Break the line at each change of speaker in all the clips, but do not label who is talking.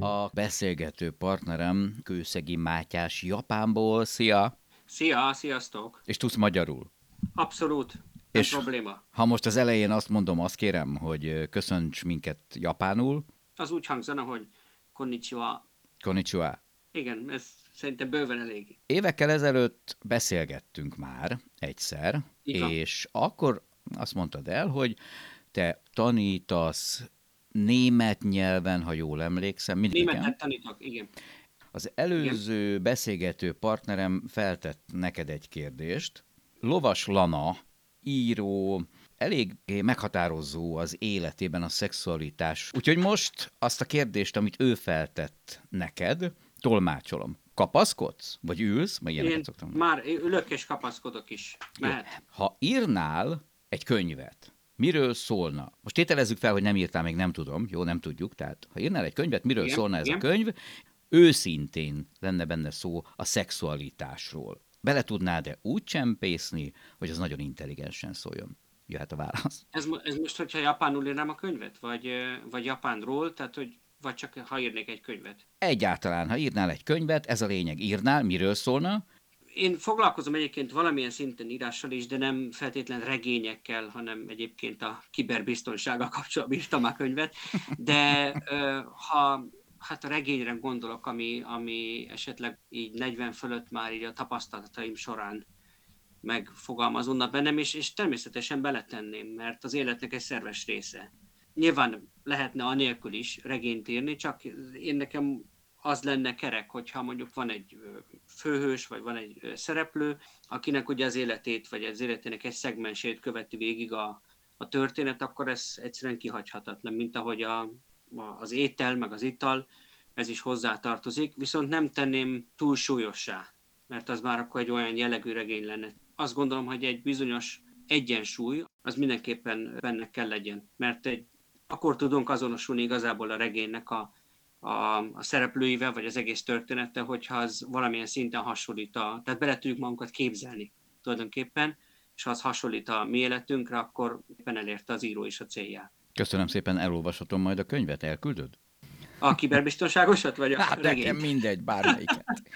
A beszélgető partnerem Kőszegi Mátyás Japánból. Szia!
Szia, sziasztok!
És tudsz magyarul?
Abszolút, nem
És-
probléma.
Ha most az elején azt mondom, azt kérem, hogy köszönts minket japánul.
Az úgy hangzana, hogy konnichiwa.
Konnichiwa.
Igen, ez szerintem bőven elég.
Évekkel ezelőtt beszélgettünk már egyszer,
van.
és akkor azt mondtad el, hogy te tanítasz német nyelven, ha jól emlékszem. Mindig, igen?
Németet tanítok, igen.
Az előző beszélgető partnerem feltett neked egy kérdést. Lovas Lana, író, elég meghatározó az életében a szexualitás. Úgyhogy most azt a kérdést, amit ő feltett neked, tolmácsolom. Kapaszkodsz? Vagy ülsz? Vagy
Én
szoktam.
már ülök és kapaszkodok is. Mehet.
Ha írnál egy könyvet, miről szólna? Most tételezzük fel, hogy nem írtál, még nem tudom, jó, nem tudjuk, tehát ha írnál egy könyvet, miről
Igen,
szólna ez
igen.
a könyv? Őszintén lenne benne szó a szexualitásról. Bele tudnád-e úgy csempészni, hogy az nagyon intelligensen szóljon? Jöhet a válasz.
Ez, ez most, hogyha japánul írnám a könyvet? Vagy, vagy japánról, tehát hogy vagy csak ha írnék egy könyvet?
Egyáltalán, ha írnál egy könyvet, ez a lényeg, írnál, miről szólna?
Én foglalkozom egyébként valamilyen szinten írással is, de nem feltétlen regényekkel, hanem egyébként a kiberbiztonsággal kapcsolatban írtam a könyvet. De ha hát a regényre gondolok, ami, ami esetleg így 40 fölött már így a tapasztalataim során megfogalmazódnak bennem, és, és természetesen beletenném, mert az életnek egy szerves része. Nyilván lehetne anélkül is regényt írni, csak én nekem az lenne kerek, hogyha mondjuk van egy főhős, vagy van egy szereplő, akinek ugye az életét, vagy az életének egy szegmensét követi végig a, a történet, akkor ez egyszerűen kihagyhatatlan, mint ahogy a, a, az étel, meg az ital, ez is hozzátartozik, viszont nem tenném túl súlyossá, mert az már akkor egy olyan jellegű regény lenne. Azt gondolom, hogy egy bizonyos egyensúly, az mindenképpen benne kell legyen, mert egy, akkor tudunk azonosulni igazából a regénynek a, a, a szereplőivel, vagy az egész történettel, hogyha az valamilyen szinten hasonlít a, tehát bele tudjuk magunkat képzelni tulajdonképpen, és ha az hasonlít a mi életünkre, akkor éppen elérte az író is a célját.
Köszönöm szépen, elolvashatom majd a könyvet, elküldöd?
A kiberbiztonságosat, vagy a
Hát nekem
regényt?
mindegy, bármelyiket.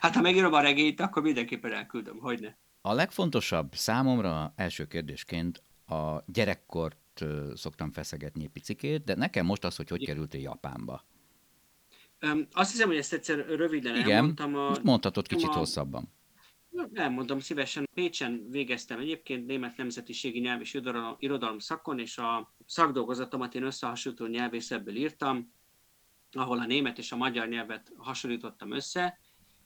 Hát ha megírom a regényt, akkor mindenképpen elküldöm, hogyne.
A legfontosabb számomra első kérdésként a gyerekkort szoktam feszegetni picikét, de nekem most az, hogy hogy kerültél Japánba.
Azt hiszem, hogy ezt egyszer röviden
Igen,
elmondtam. A,
most mondhatod kicsit
a-
hosszabban.
Elmondom szívesen. Pécsen végeztem egyébként német nemzetiségi nyelv és irodalom, szakon, és a szakdolgozatomat én összehasonlító nyelvészetből írtam, ahol a német és a magyar nyelvet hasonlítottam össze,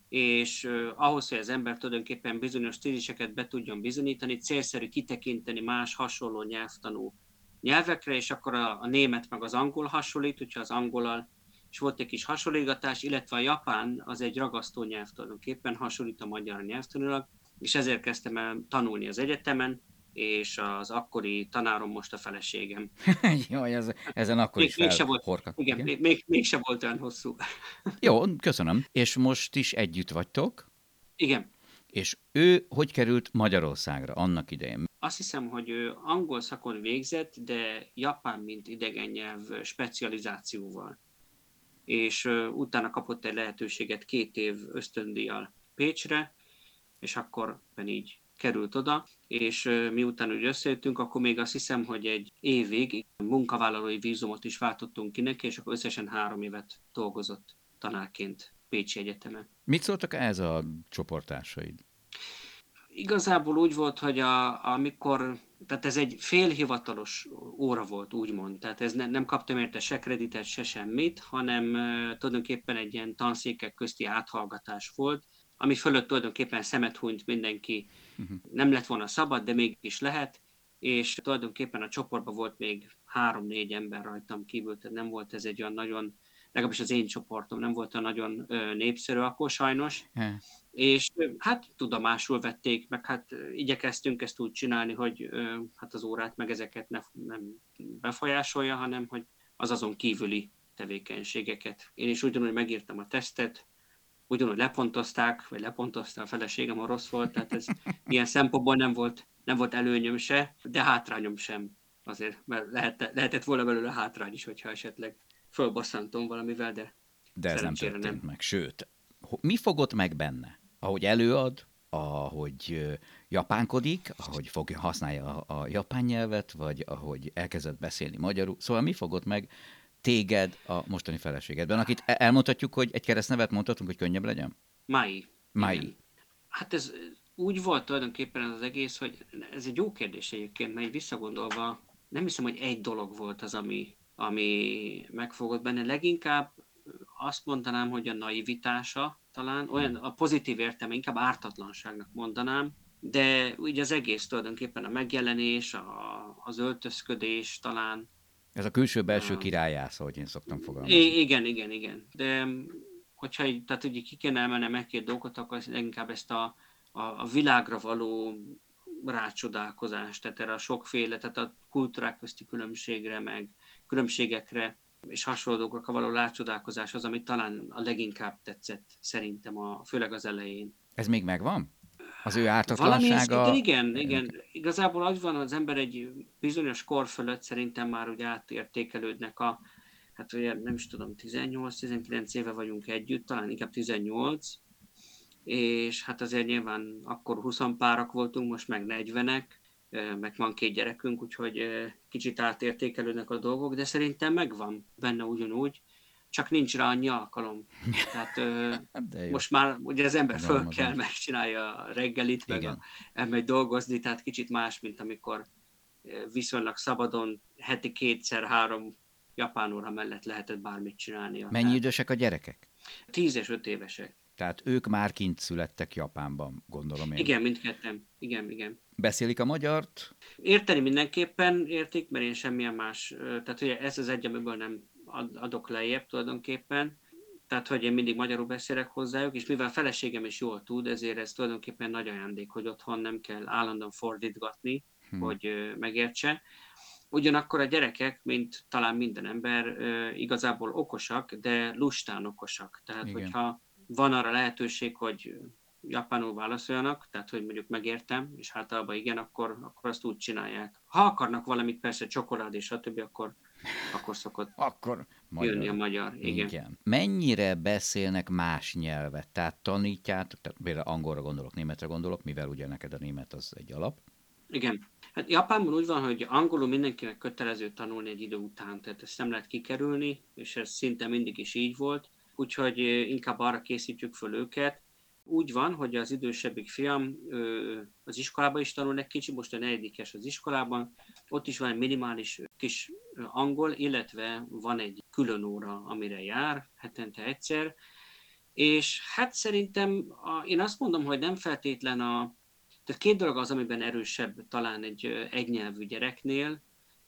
és ahhoz, hogy az ember tulajdonképpen bizonyos tíziseket be tudjon bizonyítani, célszerű kitekinteni más hasonló nyelvtanú nyelvekre, és akkor a, a német meg az angol hasonlít, hogyha az angolal és volt egy kis hasonlítgatás, illetve a japán az egy ragasztó nyelv tulajdonképpen, hasonlít a magyar nyelvtanulag, és ezért kezdtem el tanulni az egyetemen, és az akkori tanárom most a feleségem.
Jaj, ez, ezen akkor
Még,
is
mégse volt,
felhorkat.
igen, még, még, mégse volt olyan hosszú.
Jó, köszönöm. És most is együtt vagytok,
Igen,
és ő hogy került Magyarországra annak idején?
azt hiszem, hogy ő angol szakon végzett, de japán, mint idegen nyelv specializációval. És utána kapott egy lehetőséget két év ösztöndíjjal Pécsre, és akkor így került oda, és miután úgy összejöttünk, akkor még azt hiszem, hogy egy évig munkavállalói vízumot is váltottunk ki neki, és akkor összesen három évet dolgozott tanárként Pécsi Egyetemen.
Mit szóltak ez a csoportársaid?
Igazából úgy volt, hogy a, amikor, tehát ez egy félhivatalos óra volt, úgymond, tehát ez ne, nem kaptam érte se kreditet, se semmit, hanem uh, tulajdonképpen egy ilyen tanszékek közti áthallgatás volt, ami fölött tulajdonképpen szemet hunyt mindenki.
Mhm.
Nem lett volna szabad, de mégis lehet, és tulajdonképpen a csoportban volt még három-négy ember rajtam kívül, tehát nem volt ez egy olyan nagyon legalábbis az én csoportom nem volt a nagyon népszerű akkor sajnos, és hát tudomásul vették, meg hát igyekeztünk ezt úgy csinálni, hogy hát az órát meg ezeket ne, nem befolyásolja, hanem hogy az azon kívüli tevékenységeket. Én is ugyanúgy megírtam a tesztet, ugyanúgy lepontozták, vagy lepontozta a feleségem, a rossz volt, tehát ez ilyen szempontból nem volt, nem volt előnyöm se, de hátrányom sem azért, mert lehet, lehetett volna belőle hátrány is, hogyha esetleg fölbosszantom valamivel, de
De ez nem történt nem. meg, sőt, mi fogott meg benne? Ahogy előad, ahogy japánkodik, ahogy fogja, használja a, a japán nyelvet, vagy ahogy elkezdett beszélni magyarul. Szóval mi fogott meg téged a mostani feleségedben, akit elmondhatjuk, hogy egy keresztnevet mondhatunk, hogy könnyebb legyen?
Mai.
Mai. Igen.
Hát ez úgy volt tulajdonképpen ez az egész, hogy ez egy jó kérdés egyébként, mert visszagondolva nem hiszem, hogy egy dolog volt az, ami, ami megfogott benne. Leginkább azt mondanám, hogy a naivitása talán, olyan a pozitív értelme, inkább ártatlanságnak mondanám, de ugye az egész tulajdonképpen a megjelenés, a, az öltözködés talán.
Ez a külső-belső királyász, ahogy én szoktam fogalmazni.
Igen, igen, igen. De hogyha így, tehát ugye ki kéne emelnem egy-két dolgot, akkor leginkább ezt a, a, a világra való rácsodálkozás, tehát erre a sokféle, tehát a kultúrák közti különbségre, meg különbségekre és hasonló dolgokra való rácsodálkozás az, ami talán a leginkább tetszett szerintem, a, főleg az elején.
Ez még megvan? Az ő ártatlansága? Valami
igen, igen. Igazából az van, az ember egy bizonyos kor fölött szerintem már úgy átértékelődnek a, hát ugye nem is tudom, 18-19 éve vagyunk együtt, talán inkább 18, és hát azért nyilván akkor 20 párak voltunk, most meg 40-ek, meg van két gyerekünk, úgyhogy kicsit átértékelődnek a dolgok, de szerintem megvan benne ugyanúgy, csak nincs rá annyi alkalom. Tehát most már ugye az ember föl kell, megcsinálja a reggelit, meg a, elmegy dolgozni, tehát kicsit más, mint amikor viszonylag szabadon heti kétszer, három japán óra mellett lehetett bármit csinálni.
Mennyi idősek a gyerekek?
Tíz és öt évesek.
Tehát ők már kint születtek Japánban, gondolom én.
Igen, mindketten. Igen, igen.
Beszélik a magyart?
Érteni mindenképpen értik, mert én semmilyen más, tehát ugye ez az egy, amiből nem adok lejjebb tulajdonképpen, tehát hogy én mindig magyarul beszélek hozzájuk, és mivel a feleségem is jól tud, ezért ez tulajdonképpen nagy ajándék, hogy otthon nem kell állandóan fordítgatni, hmm. hogy megértse. Ugyanakkor a gyerekek, mint talán minden ember, igazából okosak, de lustán okosak. Tehát, Igen. hogyha van arra lehetőség, hogy japánul válaszoljanak, tehát hogy mondjuk megértem, és általában igen, akkor, akkor azt úgy csinálják. Ha akarnak valamit, persze csokolád és stb., akkor, akkor szokott
akkor
magyar. jönni a magyar. Igen.
igen. Mennyire beszélnek más nyelvet? Tehát tanítjátok, tehát például angolra gondolok, németre gondolok, mivel ugye neked a német az egy alap.
Igen. Hát Japánban úgy van, hogy angolul mindenkinek kötelező tanulni egy idő után, tehát ezt nem lehet kikerülni, és ez szinte mindig is így volt úgyhogy inkább arra készítjük föl őket. Úgy van, hogy az idősebbik fiam az iskolában is tanul egy kicsi, most a negyedikes az iskolában, ott is van egy minimális kis angol, illetve van egy külön óra, amire jár, hetente egyszer, és hát szerintem a, én azt mondom, hogy nem feltétlen a, tehát két dolog az, amiben erősebb talán egy egynyelvű gyereknél,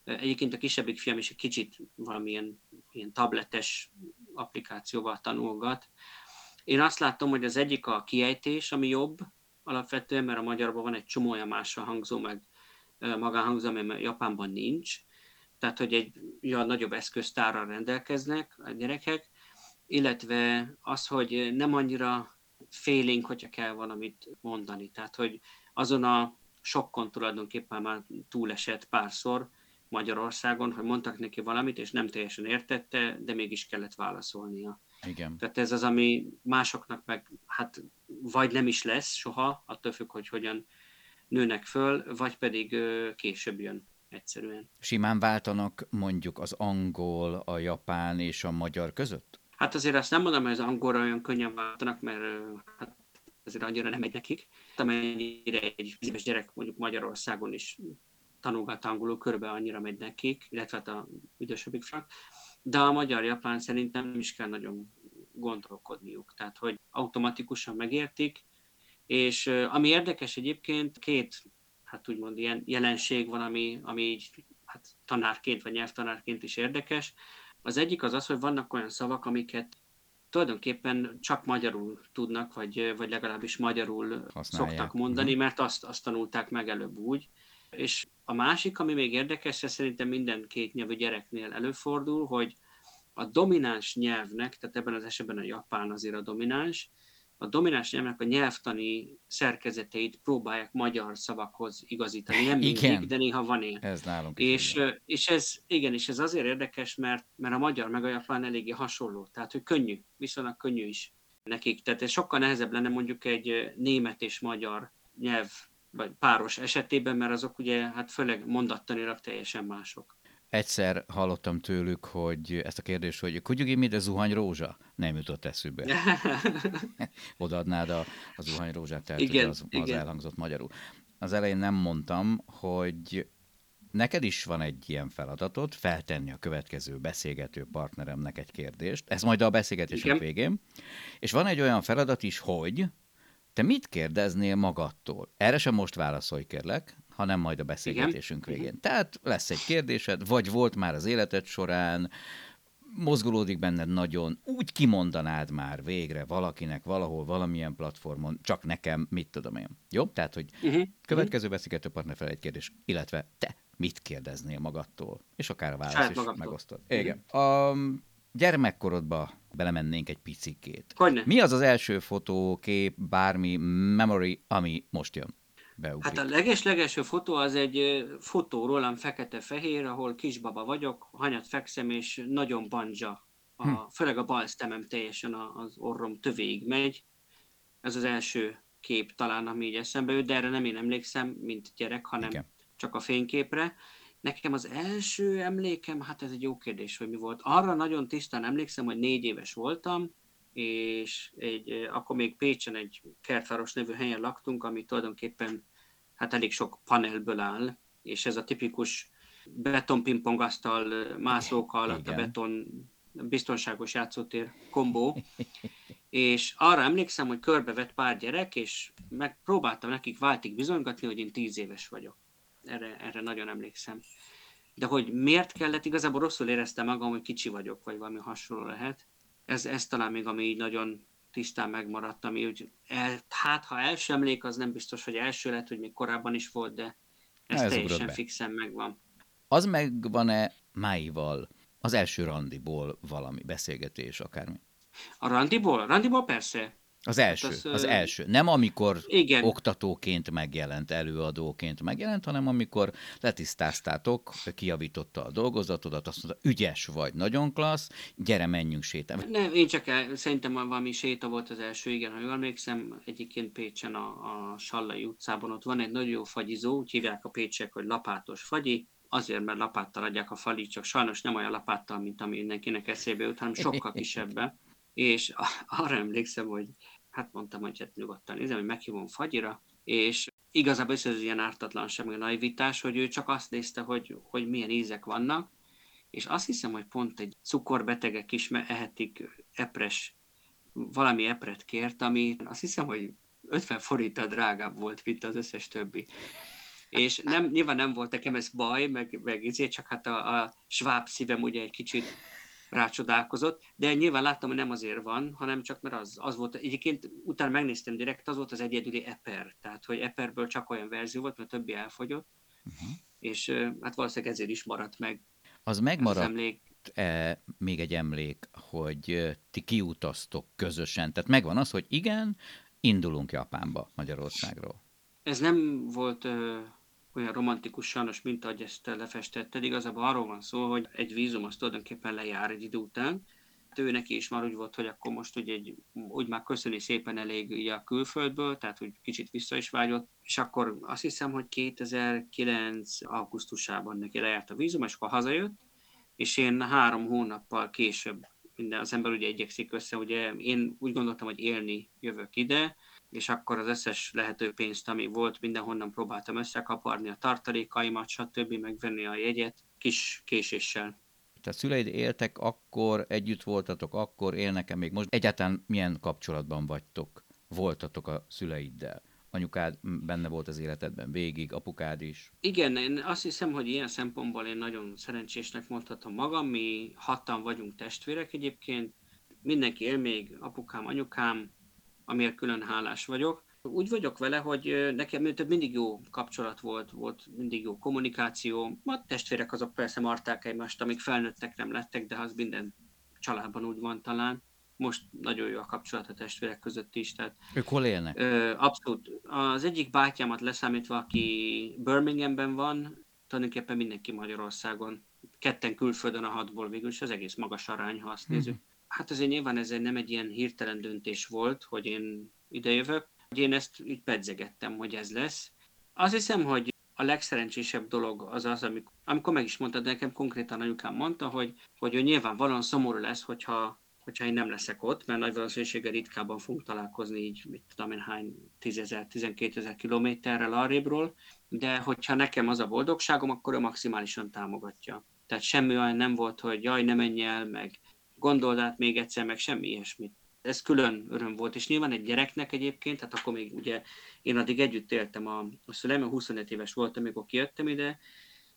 Egyébként a kisebbik fiam is egy kicsit valamilyen ilyen tabletes applikációval tanulgat. Én azt látom, hogy az egyik a kiejtés, ami jobb alapvetően, mert a magyarban van egy csomó olyan másra hangzó, meg magánhangzó, ami Japánban nincs. Tehát, hogy egy ja, nagyobb eszköztárral rendelkeznek a gyerekek, illetve az, hogy nem annyira félénk, hogyha kell valamit mondani. Tehát, hogy azon a sokkon tulajdonképpen már túlesett párszor, Magyarországon, hogy mondtak neki valamit, és nem teljesen értette, de mégis kellett válaszolnia.
Igen.
Tehát ez az, ami másoknak meg, hát vagy nem is lesz soha, attól függ, hogy hogyan nőnek föl, vagy pedig később jön egyszerűen.
Simán váltanak mondjuk az angol, a japán és a magyar között?
Hát azért azt nem mondom, hogy az angolra olyan könnyen váltanak, mert hát azért annyira nem megy nekik. Amennyire egy bizonyos gyerek mondjuk Magyarországon is tanulgat angolul, körbe annyira megy nekik, illetve hát a idősebbik fiak, de a magyar-japán szerintem nem is kell nagyon gondolkodniuk, tehát hogy automatikusan megértik, és ami érdekes egyébként, két, hát úgymond ilyen jelenség van, ami, ami így hát tanárként vagy nyelvtanárként is érdekes. Az egyik az az, hogy vannak olyan szavak, amiket tulajdonképpen csak magyarul tudnak, vagy, vagy legalábbis magyarul Használják. szoktak mondani, uh-huh. mert azt, azt tanulták meg előbb úgy. És a másik, ami még érdekes, ez szerintem minden két nyelvű gyereknél előfordul, hogy a domináns nyelvnek, tehát ebben az esetben a japán azért a domináns, a domináns nyelvnek a nyelvtani szerkezeteit próbálják magyar szavakhoz igazítani. Nem mindig, igen. de néha van ilyen.
Ez nálunk
és, és ez, igen, és ez azért érdekes, mert, mert a magyar meg a japán eléggé hasonló. Tehát, hogy könnyű, viszonylag könnyű is nekik. Tehát ez sokkal nehezebb lenne mondjuk egy német és magyar nyelv vagy páros esetében, mert azok ugye hát főleg mondattanilag teljesen mások.
Egyszer hallottam tőlük, hogy ezt a kérdést, hogy could you give me the zuhany rózsa? Nem jutott eszükbe. Odaadnád a, a zuhany rózsát, tehát igen, az, az igen. elhangzott magyarul. Az elején nem mondtam, hogy neked is van egy ilyen feladatod, feltenni a következő beszélgető partneremnek egy kérdést, ez majd a beszélgetésünk végén, és van egy olyan feladat is, hogy te mit kérdeznél magadtól? Erre sem most válaszolj, kérlek, hanem majd a beszélgetésünk Igen. végén. Tehát lesz egy kérdésed, vagy volt már az életed során, mozgolódik benned nagyon, úgy kimondanád már végre valakinek valahol, valamilyen platformon, csak nekem, mit tudom én. Jó? Tehát, hogy uh-huh. következő beszélgető partner fel egy kérdés, illetve te mit kérdeznél magadtól, és akár a válasz is megosztod. Igen. A gyermekkorodba belemennénk egy picikét.
Hogyne.
Mi az az első fotó, kép, bármi memory, ami most jön?
beugrik. Hát a leges-legelső fotó az egy fotó rólam fekete-fehér, ahol kisbaba vagyok, hanyat fekszem, és nagyon banja. A, hm. Főleg a bal szemem teljesen az orrom tövéig megy. Ez az első kép talán, ami így eszembe jut, de erre nem én emlékszem, mint gyerek, hanem Igen. csak a fényképre. Nekem az első emlékem, hát ez egy jó kérdés, hogy mi volt. Arra nagyon tisztán emlékszem, hogy négy éves voltam, és egy, akkor még Pécsen egy kertváros nevű helyen laktunk, ami tulajdonképpen hát elég sok panelből áll, és ez a tipikus beton pingpongasztal mászók alatt a beton biztonságos játszótér kombó, és arra emlékszem, hogy körbevett pár gyerek, és megpróbáltam nekik váltig bizonygatni, hogy én tíz éves vagyok. Erre, erre nagyon emlékszem. De hogy miért kellett, igazából rosszul éreztem magam, hogy kicsi vagyok, vagy valami hasonló lehet. Ez, ez talán még, ami így nagyon tisztán megmaradt, ami úgy, el, hát ha első emlék, az nem biztos, hogy első lett, hogy még korábban is volt, de ez, ez teljesen fixen megvan.
Az megvan-e máival az első randiból valami beszélgetés, akármi?
A randiból? Randiból persze.
Az első, hát az, az első. Nem amikor igen. oktatóként megjelent, előadóként megjelent, hanem amikor letisztáztátok, kiavította a dolgozatodat, azt mondta, ügyes vagy, nagyon klassz, gyere, menjünk sétálni.
Nem, én csak el, szerintem valami séta volt az első, igen, ha jól emlékszem, egyébként Pécsen a, a Sallai utcában ott van egy nagyon jó fagyizó, úgy hívják a pécsek, hogy lapátos fagyi, azért, mert lapáttal adják a falit, csak sajnos nem olyan lapáttal, mint ami mindenkinek eszébe jut, hanem sokkal kisebben és arra emlékszem, hogy hát mondtam, hogy hát nyugodtan nézem, hogy meghívom Fagyira, és igazából ez ilyen ártatlanság, meg naivitás, hogy ő csak azt nézte, hogy, hogy milyen ízek vannak, és azt hiszem, hogy pont egy cukorbetegek is ehetik epres, valami epret kért, ami azt hiszem, hogy 50 forinttal drágább volt, mint az összes többi. És nem, nyilván nem volt nekem ez baj, meg, meg ezért csak hát a, a sváb szívem ugye egy kicsit rácsodálkozott, de nyilván láttam, hogy nem azért van, hanem csak mert az, az volt, egyébként utána megnéztem direkt, az volt az egyedüli Eper, tehát hogy Eperből csak olyan verzió volt, mert többi elfogyott, uh-huh. és hát valószínűleg ezért is maradt meg.
Az megmaradt emlék. E, még egy emlék, hogy ti kiutaztok közösen, tehát megvan az, hogy igen, indulunk Japánba, Magyarországról.
Ez nem volt olyan romantikus sajnos, mint ahogy ezt lefestetted. Igazából arról van szó, hogy egy vízum az tulajdonképpen lejár egy idő után. Hát ő neki is már úgy volt, hogy akkor most ugye egy, úgy már köszöni szépen elég a külföldből, tehát hogy kicsit vissza is vágyott, és akkor azt hiszem, hogy 2009. augusztusában neki lejárt a vízum, és akkor hazajött, és én három hónappal később minden az ember ugye igyekszik össze, ugye én úgy gondoltam, hogy élni jövök ide, és akkor az összes lehető pénzt, ami volt, mindenhonnan próbáltam összekaparni a tartalékaimat, stb., megvenni a jegyet, kis késéssel.
Tehát szüleid éltek akkor, együtt voltatok akkor, élnek-e még most? Egyáltalán milyen kapcsolatban vagytok, voltatok a szüleiddel? anyukád benne volt az életedben végig, apukád is.
Igen, én azt hiszem, hogy ilyen szempontból én nagyon szerencsésnek mondhatom magam. Mi hatan vagyunk testvérek egyébként. Mindenki él még, apukám, anyukám, amiért külön hálás vagyok. Úgy vagyok vele, hogy nekem több mindig jó kapcsolat volt, volt mindig jó kommunikáció. A testvérek azok persze marták egymást, amíg felnőttek nem lettek, de az minden családban úgy van talán. Most nagyon jó a kapcsolat a testvérek között is. Tehát,
ők hol élnek?
abszolút. Az egyik bátyámat leszámítva, aki Birminghamben van, tulajdonképpen mindenki Magyarországon. Ketten külföldön a hatból végül, és az egész magas arány, ha azt nézzük. Mm-hmm. Hát azért nyilván ez nem egy ilyen hirtelen döntés volt, hogy én idejövök. Én ezt így pedzegettem, hogy ez lesz. Azt hiszem, hogy a legszerencsésebb dolog az az, amikor, amikor meg is mondtad nekem, konkrétan anyukám mondta, hogy, hogy ő nyilvánvalóan szomorú lesz, hogyha, hogyha én nem leszek ott, mert nagy valószínűséggel ritkában fogunk találkozni így, mit tudom én hány, 10.000, 12 ezer kilométerrel arrébről, de hogyha nekem az a boldogságom, akkor ő maximálisan támogatja. Tehát semmi olyan nem volt, hogy jaj, ne menj el, meg gondold át még egyszer, meg semmi ilyesmit. Ez külön öröm volt, és nyilván egy gyereknek egyébként, hát akkor még ugye én addig együtt éltem a, a szüleim, 25 éves voltam, amikor kijöttem ide,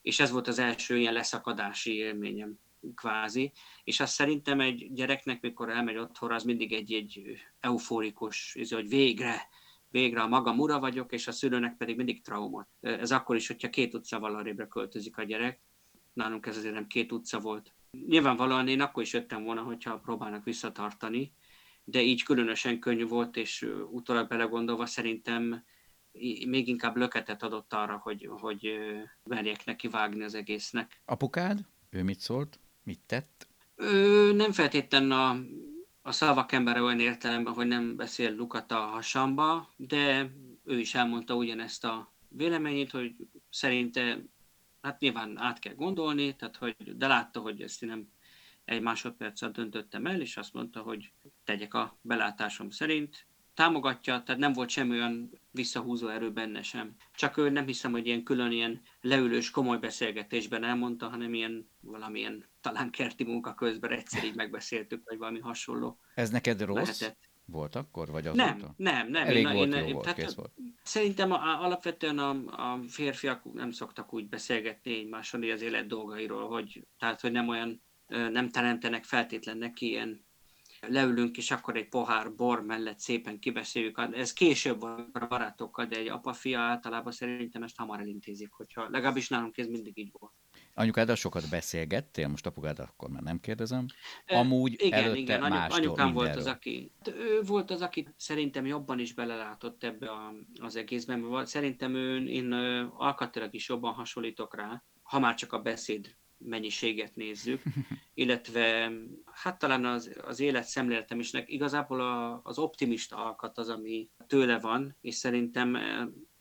és ez volt az első ilyen leszakadási élményem kvázi, és azt szerintem egy gyereknek, mikor elmegy otthonra, az mindig egy-egy euforikus, hogy végre, végre a magam ura vagyok, és a szülőnek pedig mindig trauma. Ez akkor is, hogyha két utcával arrébre költözik a gyerek. Nálunk ez azért nem két utca volt. Nyilvánvalóan én akkor is jöttem volna, hogyha próbálnak visszatartani, de így különösen könnyű volt, és utólag belegondolva szerintem még inkább löketet adott arra, hogy, hogy merjek neki vágni az egésznek.
Apukád? Ő mit szólt? Mit tett?
Ő nem feltétlenül a, a szavak embere olyan értelemben, hogy nem beszél lukat a hasamba, de ő is elmondta ugyanezt a véleményét, hogy szerinte hát nyilván át kell gondolni, tehát hogy, de látta, hogy ezt nem egy másodpercet döntöttem el, és azt mondta, hogy tegyek a belátásom szerint. Támogatja, tehát nem volt semmi olyan visszahúzó erő benne sem. Csak ő nem hiszem, hogy ilyen külön ilyen leülős, komoly beszélgetésben elmondta, hanem ilyen valamilyen talán kerti munka közben egyszer így megbeszéltük, vagy valami hasonló.
Ez neked rossz lehetett. Volt akkor, vagy azóta?
Nem, nem, nem.
Elég én, volt, én, jó volt, tehát,
volt. Szerintem a, alapvetően a, a férfiak nem szoktak úgy beszélgetni egymással az élet dolgairól, hogy, tehát, hogy nem olyan nem teremtenek feltétlen neki ilyen leülünk, és akkor egy pohár bor mellett szépen kibeszéljük. Ez később van a barátokkal, de egy apa-fia általában szerintem ezt hamar elintézik, hogyha legalábbis nálunk ez mindig így volt.
Anyukáddal sokat beszélgettél, most apukád akkor már nem kérdezem. Amúgy igen, előtte igen, anyu,
anyukám volt az, aki, ő volt az, aki szerintem jobban is belelátott ebbe a, az egészben. Szerintem ő, én alkatilag is jobban hasonlítok rá, ha már csak a beszéd mennyiséget nézzük, illetve hát talán az, az élet szemléletem is, igazából a, az optimista alkat az, ami tőle van, és szerintem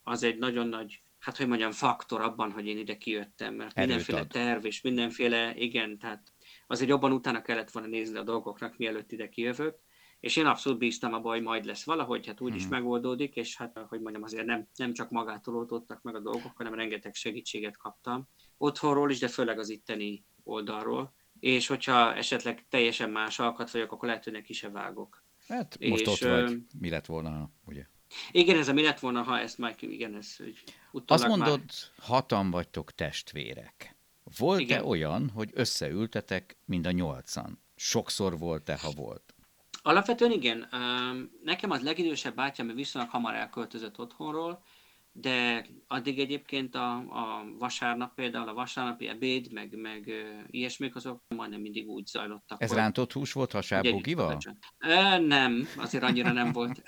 az egy nagyon nagy, hát hogy mondjam, faktor abban, hogy én ide kijöttem, mert Erőt mindenféle ad. terv és mindenféle, igen, tehát azért jobban utána kellett volna nézni a dolgoknak, mielőtt ide kijövök, és én abszolút bíztam abban, hogy majd lesz valahogy, hát úgy is hmm. megoldódik, és hát, hogy mondjam, azért nem, nem csak magától oldottak meg a dolgok, hanem rengeteg segítséget kaptam otthonról is, de főleg az itteni oldalról. És hogyha esetleg teljesen más alkat vagyok, akkor lehet, hogy neki se vágok.
Hát most és, ott vagy. Mi lett volna, ugye?
Igen, ez a mi lett volna, ha ezt már, igen, ez hogy
Azt mondod, már... hatan vagytok testvérek. Volt-e olyan, hogy összeültetek mind a nyolcan? Sokszor volt-e, ha volt?
Alapvetően igen. Nekem az legidősebb bátyám, viszonylag hamar elköltözött otthonról, de addig egyébként a, a vasárnap például, a vasárnapi ebéd, meg, meg ilyesmik, azok majdnem mindig úgy zajlottak.
Ez hogy, rántott hús volt hasábbugival?
Nem, azért annyira nem volt.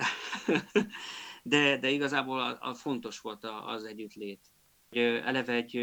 de, de igazából a, a fontos volt a, az együttlét. Eleve egy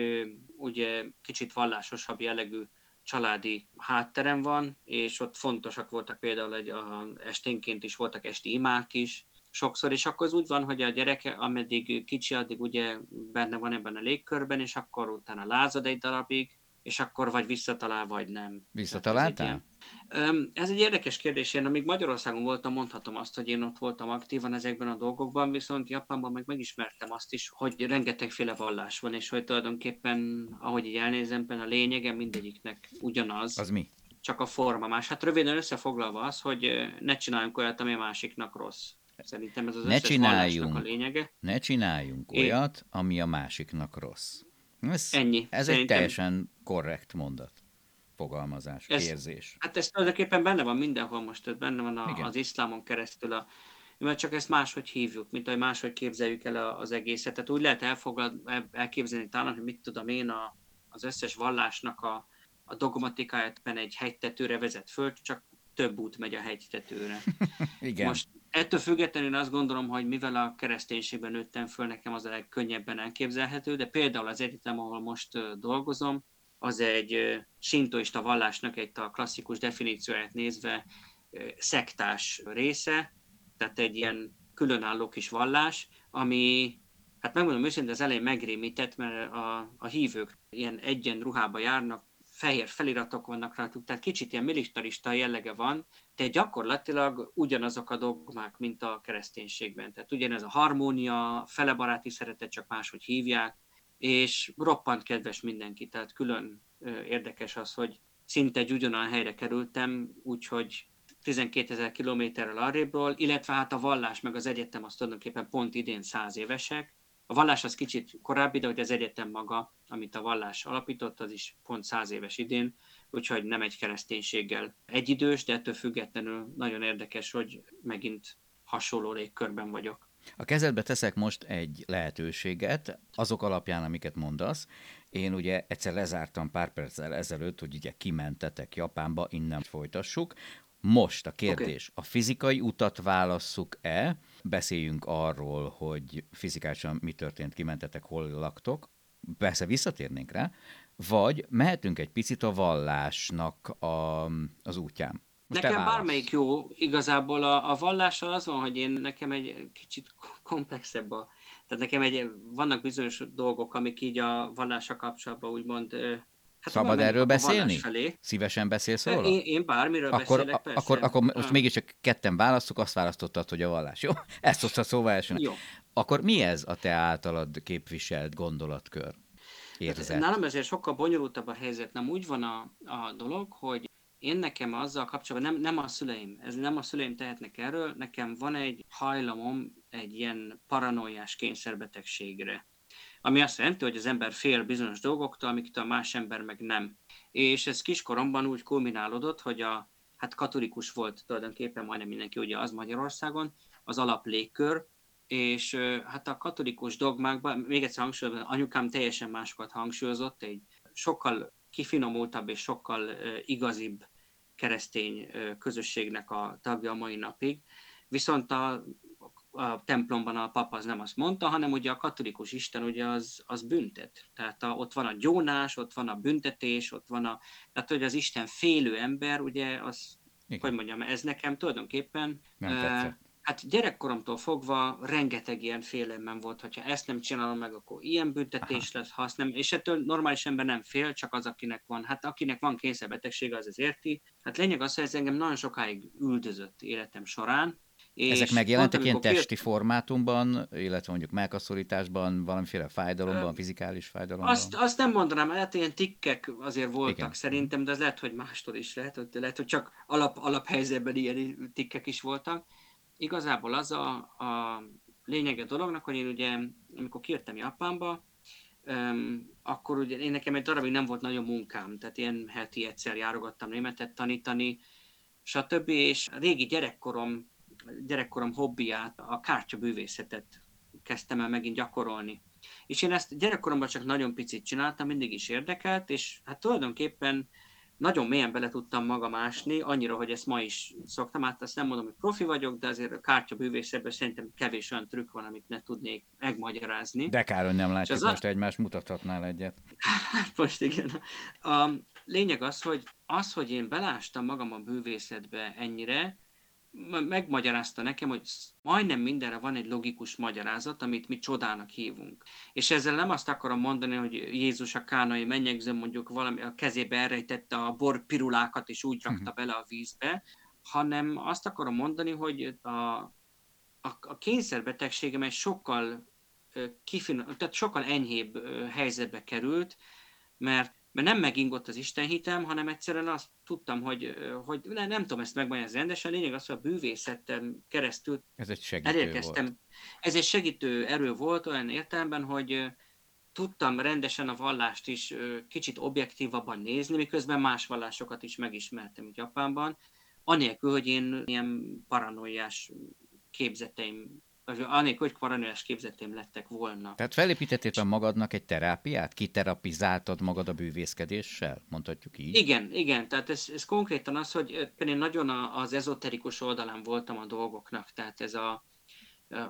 ugye kicsit vallásosabb jellegű családi hátterem van, és ott fontosak voltak például egy, a, esténként is voltak esti imák is, sokszor, és akkor az úgy van, hogy a gyereke, ameddig kicsi, addig ugye benne van ebben a légkörben, és akkor utána lázad egy darabig, és akkor vagy visszatalál, vagy nem.
Visszataláltál?
Ez egy, ez egy érdekes kérdés. Én amíg Magyarországon voltam, mondhatom azt, hogy én ott voltam aktívan ezekben a dolgokban, viszont Japánban meg megismertem azt is, hogy rengetegféle vallás van, és hogy tulajdonképpen, ahogy így elnézem, a lényege mindegyiknek ugyanaz.
Az mi?
Csak a forma más. Hát röviden összefoglalva az, hogy ne csináljunk olyat, ami a másiknak rossz. Szerintem ez az
Ne csináljunk.
a lényege.
Ne csináljunk
Én-
olyat, ami a másiknak rossz. Ez,
Ennyi.
Ez egy
Szerintem-
teljesen korrekt mondat. Fogalmazás,
Ez-
érzés.
Hát ez tulajdonképpen benne van mindenhol most, benne van a,
Igen.
az iszlámon keresztül, a, mert csak ezt máshogy hívjuk, mint ahogy máshogy képzeljük el az egészet. Tehát úgy lehet elfogad, el- elképzelni talán, hogy mit tudom én, a, az összes vallásnak a, a dogmatikáját benne egy hegytetőre vezet föl, csak több út megy a hegytetőre.
Igen.
Most ettől függetlenül azt gondolom, hogy mivel a kereszténységben nőttem föl, nekem az a legkönnyebben elképzelhető, de például az egyetem, ahol most dolgozom, az egy sintoista vallásnak egy a klasszikus definícióját nézve szektás része, tehát egy ilyen különálló kis vallás, ami, hát megmondom őszintén, az elején megrémített, mert a, a hívők ilyen egyen ruhába járnak, fehér feliratok vannak rajtuk, tehát kicsit ilyen militarista jellege van, de gyakorlatilag ugyanazok a dogmák, mint a kereszténységben. Tehát ugyanez a harmónia, felebaráti szeretet, csak máshogy hívják, és roppant kedves mindenki, tehát külön érdekes az, hogy szinte egy ugyanolyan helyre kerültem, úgyhogy 12 ezer kilométerrel arrébről, illetve hát a vallás meg az egyetem az tulajdonképpen pont idén száz évesek. A vallás az kicsit korábbi, de hogy az egyetem maga, amit a vallás alapított, az is pont száz éves idén, úgyhogy nem egy kereszténységgel egyidős, de ettől függetlenül nagyon érdekes, hogy megint hasonló légkörben vagyok.
A kezedbe teszek most egy lehetőséget, azok alapján, amiket mondasz. Én ugye egyszer lezártam pár perccel ezelőtt, hogy ugye kimentetek Japánba, innen folytassuk. Most a kérdés, okay. a fizikai utat válasszuk-e? Beszéljünk arról, hogy fizikálisan mi történt, kimentetek, hol laktok. Persze visszatérnénk rá. Vagy mehetünk egy picit a vallásnak a, az útján. Most
Nekem bármelyik jó, igazából a, a vallással az van, hogy én nekem egy kicsit komplexebb a, tehát nekem egy, vannak bizonyos dolgok, amik így a vallással kapcsolatban úgymond, hát
Szabad erről beszélni?
Felé.
Szívesen beszélsz róla?
Én, én bármiről
akkor,
beszélek, persze.
akkor, akkor most
Ah,
mégiscsak ketten választok, azt választottad, hogy a vallás. Jó? Ezt hoztad szóval elsőnek.
Jó.
Akkor mi ez a te általad képviselt gondolatkör? Érzet?
Nálam ezért sokkal bonyolultabb a helyzet. Nem úgy van a, a dolog, hogy én nekem azzal kapcsolatban, nem, nem a szüleim, ez nem a szüleim tehetnek erről, nekem van egy hajlamom egy ilyen paranoiás kényszerbetegségre. Ami azt jelenti, hogy az ember fél bizonyos dolgoktól, amiktől más ember meg nem. És ez kiskoromban úgy kulminálódott, hogy a, hát katolikus volt tulajdonképpen majdnem mindenki, ugye az Magyarországon, az alaplégkör, és hát a katolikus dogmákban, még egyszer hangsúlyozom, anyukám teljesen másokat hangsúlyozott, egy sokkal kifinomultabb és sokkal igazibb keresztény közösségnek a tagja a mai napig. Viszont a, a templomban a pap az nem azt mondta, hanem ugye a katolikus Isten ugye az, az büntet. Tehát a, ott van a gyónás, ott van a büntetés, ott van a, tehát hogy az Isten félő ember, ugye az,
Igen.
hogy mondjam, ez nekem tulajdonképpen
Nem tetszett.
Hát gyerekkoromtól fogva rengeteg ilyen félelmem volt, hogyha ezt nem csinálom meg, akkor ilyen büntetés lesz, ha azt nem, és ettől normális ember nem fél, csak az, akinek van. Hát akinek van kényszerbetegsége, az ez érti. Hát lényeg az, hogy ez engem nagyon sokáig üldözött életem során. És
Ezek megjelentek
pont,
ilyen testi formátumban, illetve mondjuk melkaszorításban, valamiféle fájdalomban,
Ö,
fizikális fájdalomban?
Azt, azt nem mondanám, lehet ilyen tikkek azért voltak.
Igen.
szerintem, de az lehet, hogy mástól is lehet, hogy lehet, hogy csak alap, alaphelyzetben ilyen tikkek is voltak. Igazából az a, a lényege dolognak, hogy én ugye, amikor kiértem Japánba, um, akkor ugye én nekem egy darabig nem volt nagyon munkám, tehát ilyen heti egyszer járogattam németet tanítani, stb. És a régi gyerekkorom, gyerekkorom hobbiát, a kártyabűvészetet kezdtem el megint gyakorolni. És én ezt gyerekkoromban csak nagyon picit csináltam, mindig is érdekelt, és hát tulajdonképpen nagyon mélyen bele tudtam magam ásni, annyira, hogy ezt ma is szoktam, hát azt nem mondom, hogy profi vagyok, de azért a kártyabűvészetben szerintem kevés olyan trükk van, amit ne tudnék megmagyarázni.
De kár, hogy nem látjuk
az a-
most egymást, mutathatnál egyet.
Hát most igen. A lényeg az, hogy az, hogy én belástam magam a bűvészetbe ennyire, megmagyarázta nekem, hogy majdnem mindenre van egy logikus magyarázat, amit mi csodának hívunk. És ezzel nem azt akarom mondani, hogy Jézus a kánai mennyegzőn mondjuk valami a kezébe elrejtette a borpirulákat, és úgy rakta bele a vízbe, hanem azt akarom mondani, hogy a, a, a kényszerbetegségem egy sokkal ö, kifinom, tehát sokkal enyhébb helyzetbe került, mert mert nem megingott az Isten hitem, hanem egyszerűen azt tudtam, hogy, hogy nem, nem tudom ezt megmagyarázni rendesen, lényeg az, hogy a bűvészetten keresztül
Ez egy segítő
elérkeztem.
volt.
Ez egy segítő erő volt olyan értelemben, hogy tudtam rendesen a vallást is kicsit objektívabban nézni, miközben más vallásokat is megismertem Japánban, anélkül, hogy én ilyen paranoiás képzeteim anélkül, hogy paranoiás képzeteim lettek volna.
Tehát felépítettél magadnak egy terápiát? Kiterapizáltad magad a bűvészkedéssel? Mondhatjuk így?
Igen, igen, tehát ez, ez konkrétan az, hogy én nagyon az ezoterikus oldalán voltam a dolgoknak, tehát ez a,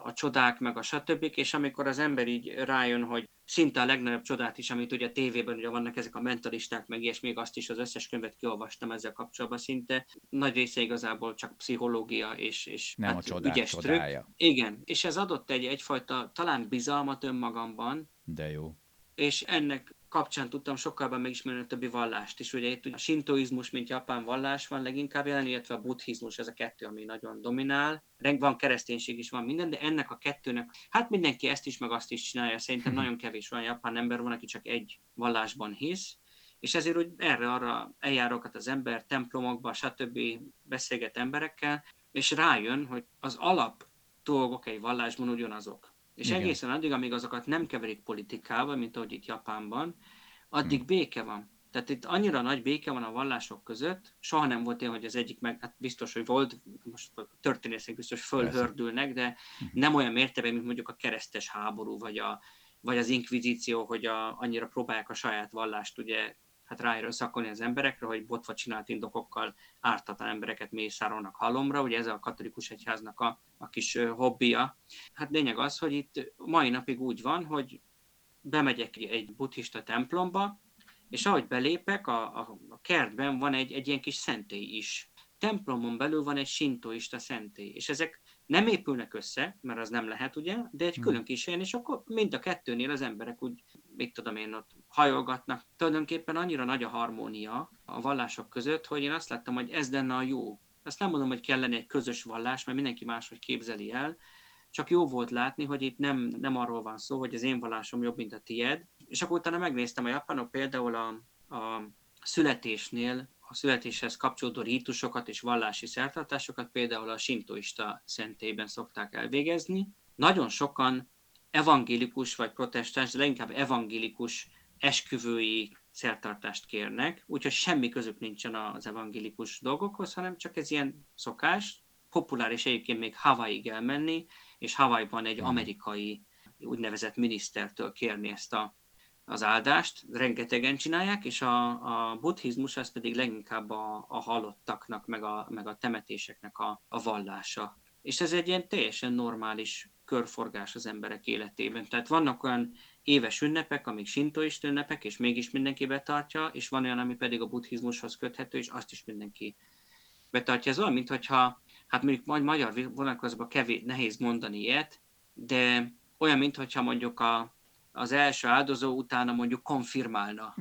a csodák, meg a stb. És amikor az ember így rájön, hogy szinte a legnagyobb csodát is, amit ugye a tévében ugye vannak ezek a mentalisták, meg és még azt is az összes könyvet kiolvastam ezzel kapcsolatban szinte. Nagy része igazából csak pszichológia és, és
Nem
hát
a csodák
ügyes
csodája.
Trükk. Igen, és ez adott egy egyfajta talán bizalmat önmagamban,
De jó.
és ennek kapcsán tudtam sokkal jobban megismerni a többi vallást is. Ugye itt a sintoizmus, mint japán vallás van leginkább jelen, illetve a buddhizmus, ez a kettő, ami nagyon dominál. Van kereszténység is, van minden, de ennek a kettőnek, hát mindenki ezt is, meg azt is csinálja. Szerintem nagyon kevés olyan japán ember van, aki csak egy vallásban hisz. És ezért úgy erre-arra eljárokat az ember, templomokba, stb. beszélget emberekkel, és rájön, hogy az alap dolgok egy vallásban ugyanazok. És
Igen.
egészen addig, amíg azokat nem keverik politikával, mint ahogy itt Japánban, addig
Hmm.
béke van. Tehát itt annyira nagy béke van a vallások között, soha nem volt olyan, hogy az egyik meg, hát biztos, hogy volt, most a történészek biztos fölhördülnek, de nem olyan mértékben, mint mondjuk a keresztes háború, vagy, a, vagy az inkvizíció, hogy a, annyira próbálják a saját vallást ugye hát ráerőszakolni az emberekre, hogy botva csinált indokokkal ártatlan embereket mészárolnak halomra, ugye ez a katolikus egyháznak a, a kis hobbija. Hát lényeg az, hogy itt mai napig úgy van, hogy bemegyek egy buddhista templomba, és ahogy belépek, a, a, a kertben van egy, egy ilyen kis szentély is. Templomon belül van egy sintoista szentély, és ezek nem épülnek össze, mert az nem lehet, ugye, de egy külön kis helyen, és akkor mind a kettőnél az emberek úgy, mit tudom én, ott hajolgatnak. Tulajdonképpen annyira nagy a harmónia a vallások között, hogy én azt láttam, hogy ez lenne a jó. Azt nem mondom, hogy kellene egy közös vallás, mert mindenki máshogy képzeli el, csak jó volt látni, hogy itt nem, nem arról van szó, hogy az én vallásom jobb, mint a tied. És akkor utána megnéztem a japánok például a, a születésnél, a születéshez kapcsolódó rítusokat és vallási szertartásokat például a sintoista szentélyben szokták elvégezni. Nagyon sokan evangélikus vagy protestáns, de leginkább evangélikus esküvői szertartást kérnek, úgyhogy semmi közük nincsen az evangélikus dolgokhoz, hanem csak ez ilyen szokás. Populáris egyébként még Hawaiig elmenni, és Hawaiiban egy amerikai úgynevezett minisztertől kérni ezt a, az áldást. Rengetegen csinálják, és a, a buddhizmus az pedig leginkább a, a halottaknak, meg a, meg a temetéseknek a, a vallása. És ez egy ilyen teljesen normális körforgás az emberek életében. Tehát vannak olyan éves ünnepek, amik sintoist ünnepek, és mégis mindenki betartja, és van olyan, ami pedig a buddhizmushoz köthető, és azt is mindenki betartja. Ez olyan, mintha, hát mondjuk majd magyar vonatkozóban kevés, nehéz mondani ilyet, de olyan, mintha mondjuk a, az első áldozó utána mondjuk konfirmálna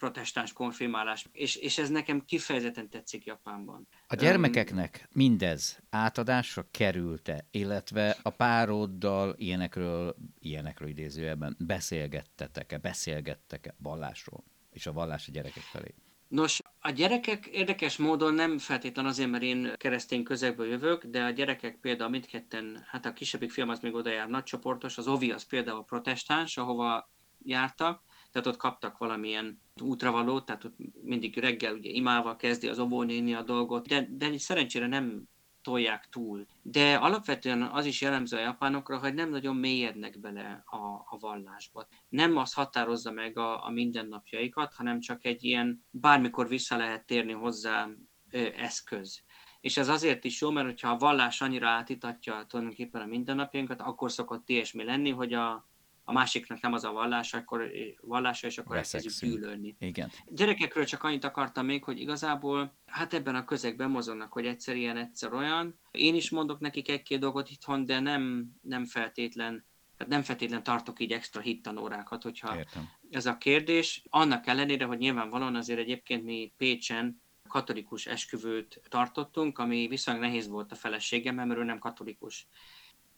protestáns konfirmálás, és, és ez nekem kifejezetten tetszik Japánban.
A gyermekeknek mindez átadásra került-e, illetve a pároddal ilyenekről, ilyenekről idézőjelben beszélgettetek-e, beszélgettek-e vallásról, és a vallás a gyerekek felé?
Nos, a gyerekek érdekes módon nem feltétlen azért, mert én keresztény közegből jövök, de a gyerekek például mindketten, hát a kisebbik fiam az még oda jár nagycsoportos, az Ovi az például protestáns, ahova jártak, tehát ott kaptak valamilyen útravalót, tehát ott mindig reggel ugye imával kezdi az óvónéni a dolgot, de, de szerencsére nem tolják túl. De alapvetően az is jellemző a japánokra, hogy nem nagyon mélyednek bele a, a vallásba. Nem az határozza meg a, a mindennapjaikat, hanem csak egy ilyen bármikor vissza lehet térni hozzá ö, eszköz. És ez azért is jó, mert hogyha a vallás annyira átítatja tulajdonképpen a mindennapjainkat, akkor szokott ilyesmi lenni, hogy a, a másiknak nem az a vallás, akkor vallása, és akkor elkezdjük gyűlölni.
Igen.
Gyerekekről csak annyit akartam még, hogy igazából hát ebben a közegben mozognak, hogy egyszer ilyen, egyszer olyan. Én is mondok nekik egy-két dolgot itthon, de nem, nem feltétlen tehát nem feltétlen tartok így extra hittanórákat, hogyha
Értem.
ez a kérdés. Annak ellenére, hogy nyilvánvalóan azért egyébként mi Pécsen katolikus esküvőt tartottunk, ami viszonylag nehéz volt a feleségem, mert ő nem katolikus.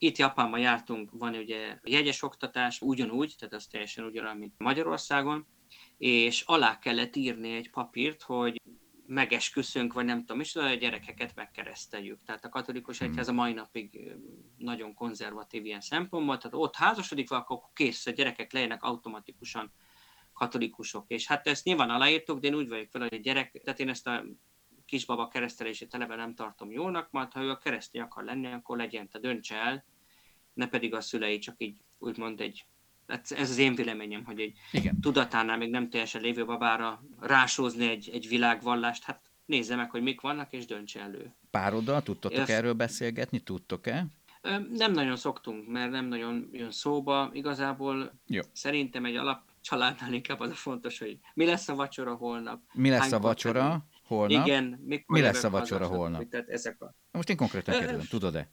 Itt Japánban jártunk, van ugye jegyes oktatás, ugyanúgy, tehát az teljesen ugyanolyan, mint Magyarországon, és alá kellett írni egy papírt, hogy megesküszünk, vagy nem tudom is, a gyerekeket megkereszteljük. Tehát a katolikus hmm. egyház a mai napig nagyon konzervatív ilyen szempontból, tehát ott házasodik valaki, akkor kész, a gyerekek legyenek automatikusan katolikusok. És hát ezt nyilván aláírtuk, de én úgy vagyok vele, hogy a gyerek, tehát én ezt a kisbaba keresztelését eleve nem tartom jónak, majd ha ő a keresztény akar lenni, akkor legyen, te döntse el, ne pedig a szülei csak így úgymond egy ez az én véleményem, hogy egy Igen. tudatánál még nem teljesen lévő babára rásózni egy, egy világvallást, hát nézze meg, hogy mik vannak, és döntse elő.
Pároddal tudtatok Ezt... erről beszélgetni, tudtok-e?
Nem nagyon szoktunk, mert nem nagyon jön szóba. Igazából Jó. szerintem egy alap családnál inkább az a fontos, hogy mi lesz a vacsora holnap.
Mi lesz a vacsora holnap?
Igen.
Mi lesz a vacsora holnap? Tehát ezek a... Most én konkrétan kérdezem, tudod-e?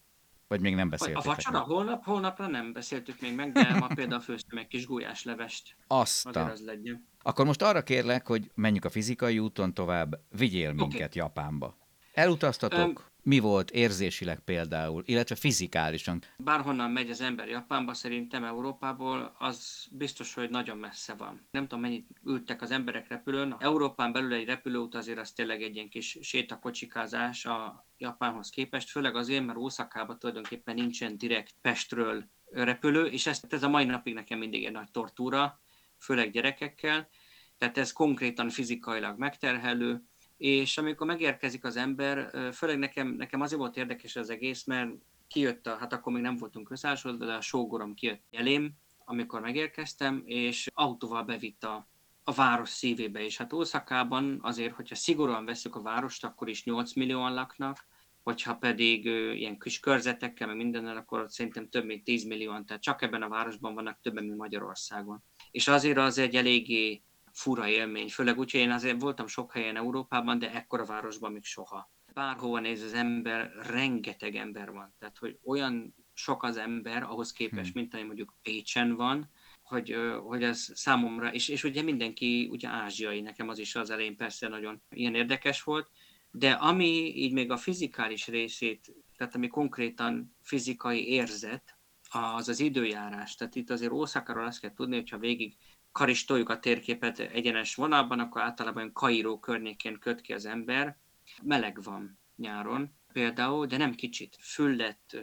Vagy még nem beszéltük?
A vacsora holnap, holnapra nem beszéltük még meg, de ma például főztem egy kis gulyáslevest.
Azt az legyen. Akkor most arra kérlek, hogy menjünk a fizikai úton tovább, vigyél minket okay. Japánba. Elutaztatok? Um, mi volt érzésileg például, illetve fizikálisan?
Bárhonnan megy az ember Japánba, szerintem Európából, az biztos, hogy nagyon messze van. Nem tudom, mennyit ültek az emberek repülőn. Európán belül egy repülőút azért az tényleg egy ilyen kis sétakocsikázás a Japánhoz képest, főleg azért, mert Ószakában tulajdonképpen nincsen direkt Pestről repülő, és ezt, ez a mai napig nekem mindig egy nagy tortúra, főleg gyerekekkel. Tehát ez konkrétan fizikailag megterhelő, és amikor megérkezik az ember, főleg nekem, nekem azért volt érdekes az egész, mert kijött, a, hát akkor még nem voltunk közállásolva, de a sógorom kijött elém, amikor megérkeztem, és autóval bevitt a, a város szívébe, és hát Ószakában azért, hogyha szigorúan veszük a várost, akkor is 8 millióan laknak, hogyha pedig ö, ilyen kis körzetekkel, meg mindennel, akkor szerintem több mint 10 millióan, tehát csak ebben a városban vannak többen, mint Magyarországon. És azért az egy eléggé fura élmény, főleg úgy, hogy én azért voltam sok helyen Európában, de ekkora városban még soha. Bárhova néz az ember, rengeteg ember van. Tehát, hogy olyan sok az ember ahhoz képest, hmm. mint ami mondjuk Pécsen van, hogy, hogy ez számomra, és, és ugye mindenki ugye ázsiai, nekem az is az elején persze nagyon ilyen érdekes volt, de ami így még a fizikális részét, tehát ami konkrétan fizikai érzet, az az időjárás. Tehát itt azért Ószakáról azt kell tudni, hogyha végig karistoljuk a térképet egyenes vonalban, akkor általában Kairó környékén köt ki az ember. Meleg van nyáron például, de nem kicsit. Füllet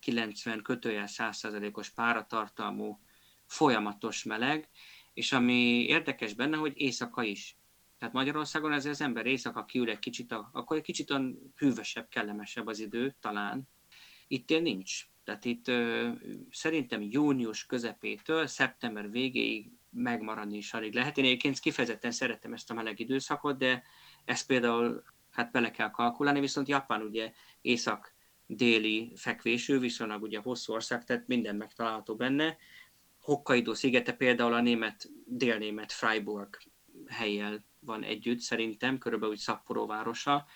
90 kötőjel 100%-os páratartalmú, folyamatos meleg, és ami érdekes benne, hogy éjszaka is. Tehát Magyarországon ez az ember éjszaka kiül egy kicsit, akkor egy kicsit hűvösebb, kellemesebb az idő, talán. Itt nincs. Tehát itt ö, szerintem június közepétől szeptember végéig megmaradni is alig lehet. Én egyébként kifejezetten szeretem ezt a meleg időszakot, de ezt például hát bele kell kalkulálni, viszont Japán ugye észak-déli fekvésű, viszonylag ugye hosszú ország, tehát minden megtalálható benne. Hokkaido szigete például a német, délnémet Freiburg helyjel van együtt szerintem, körülbelül úgy Sapporo városa,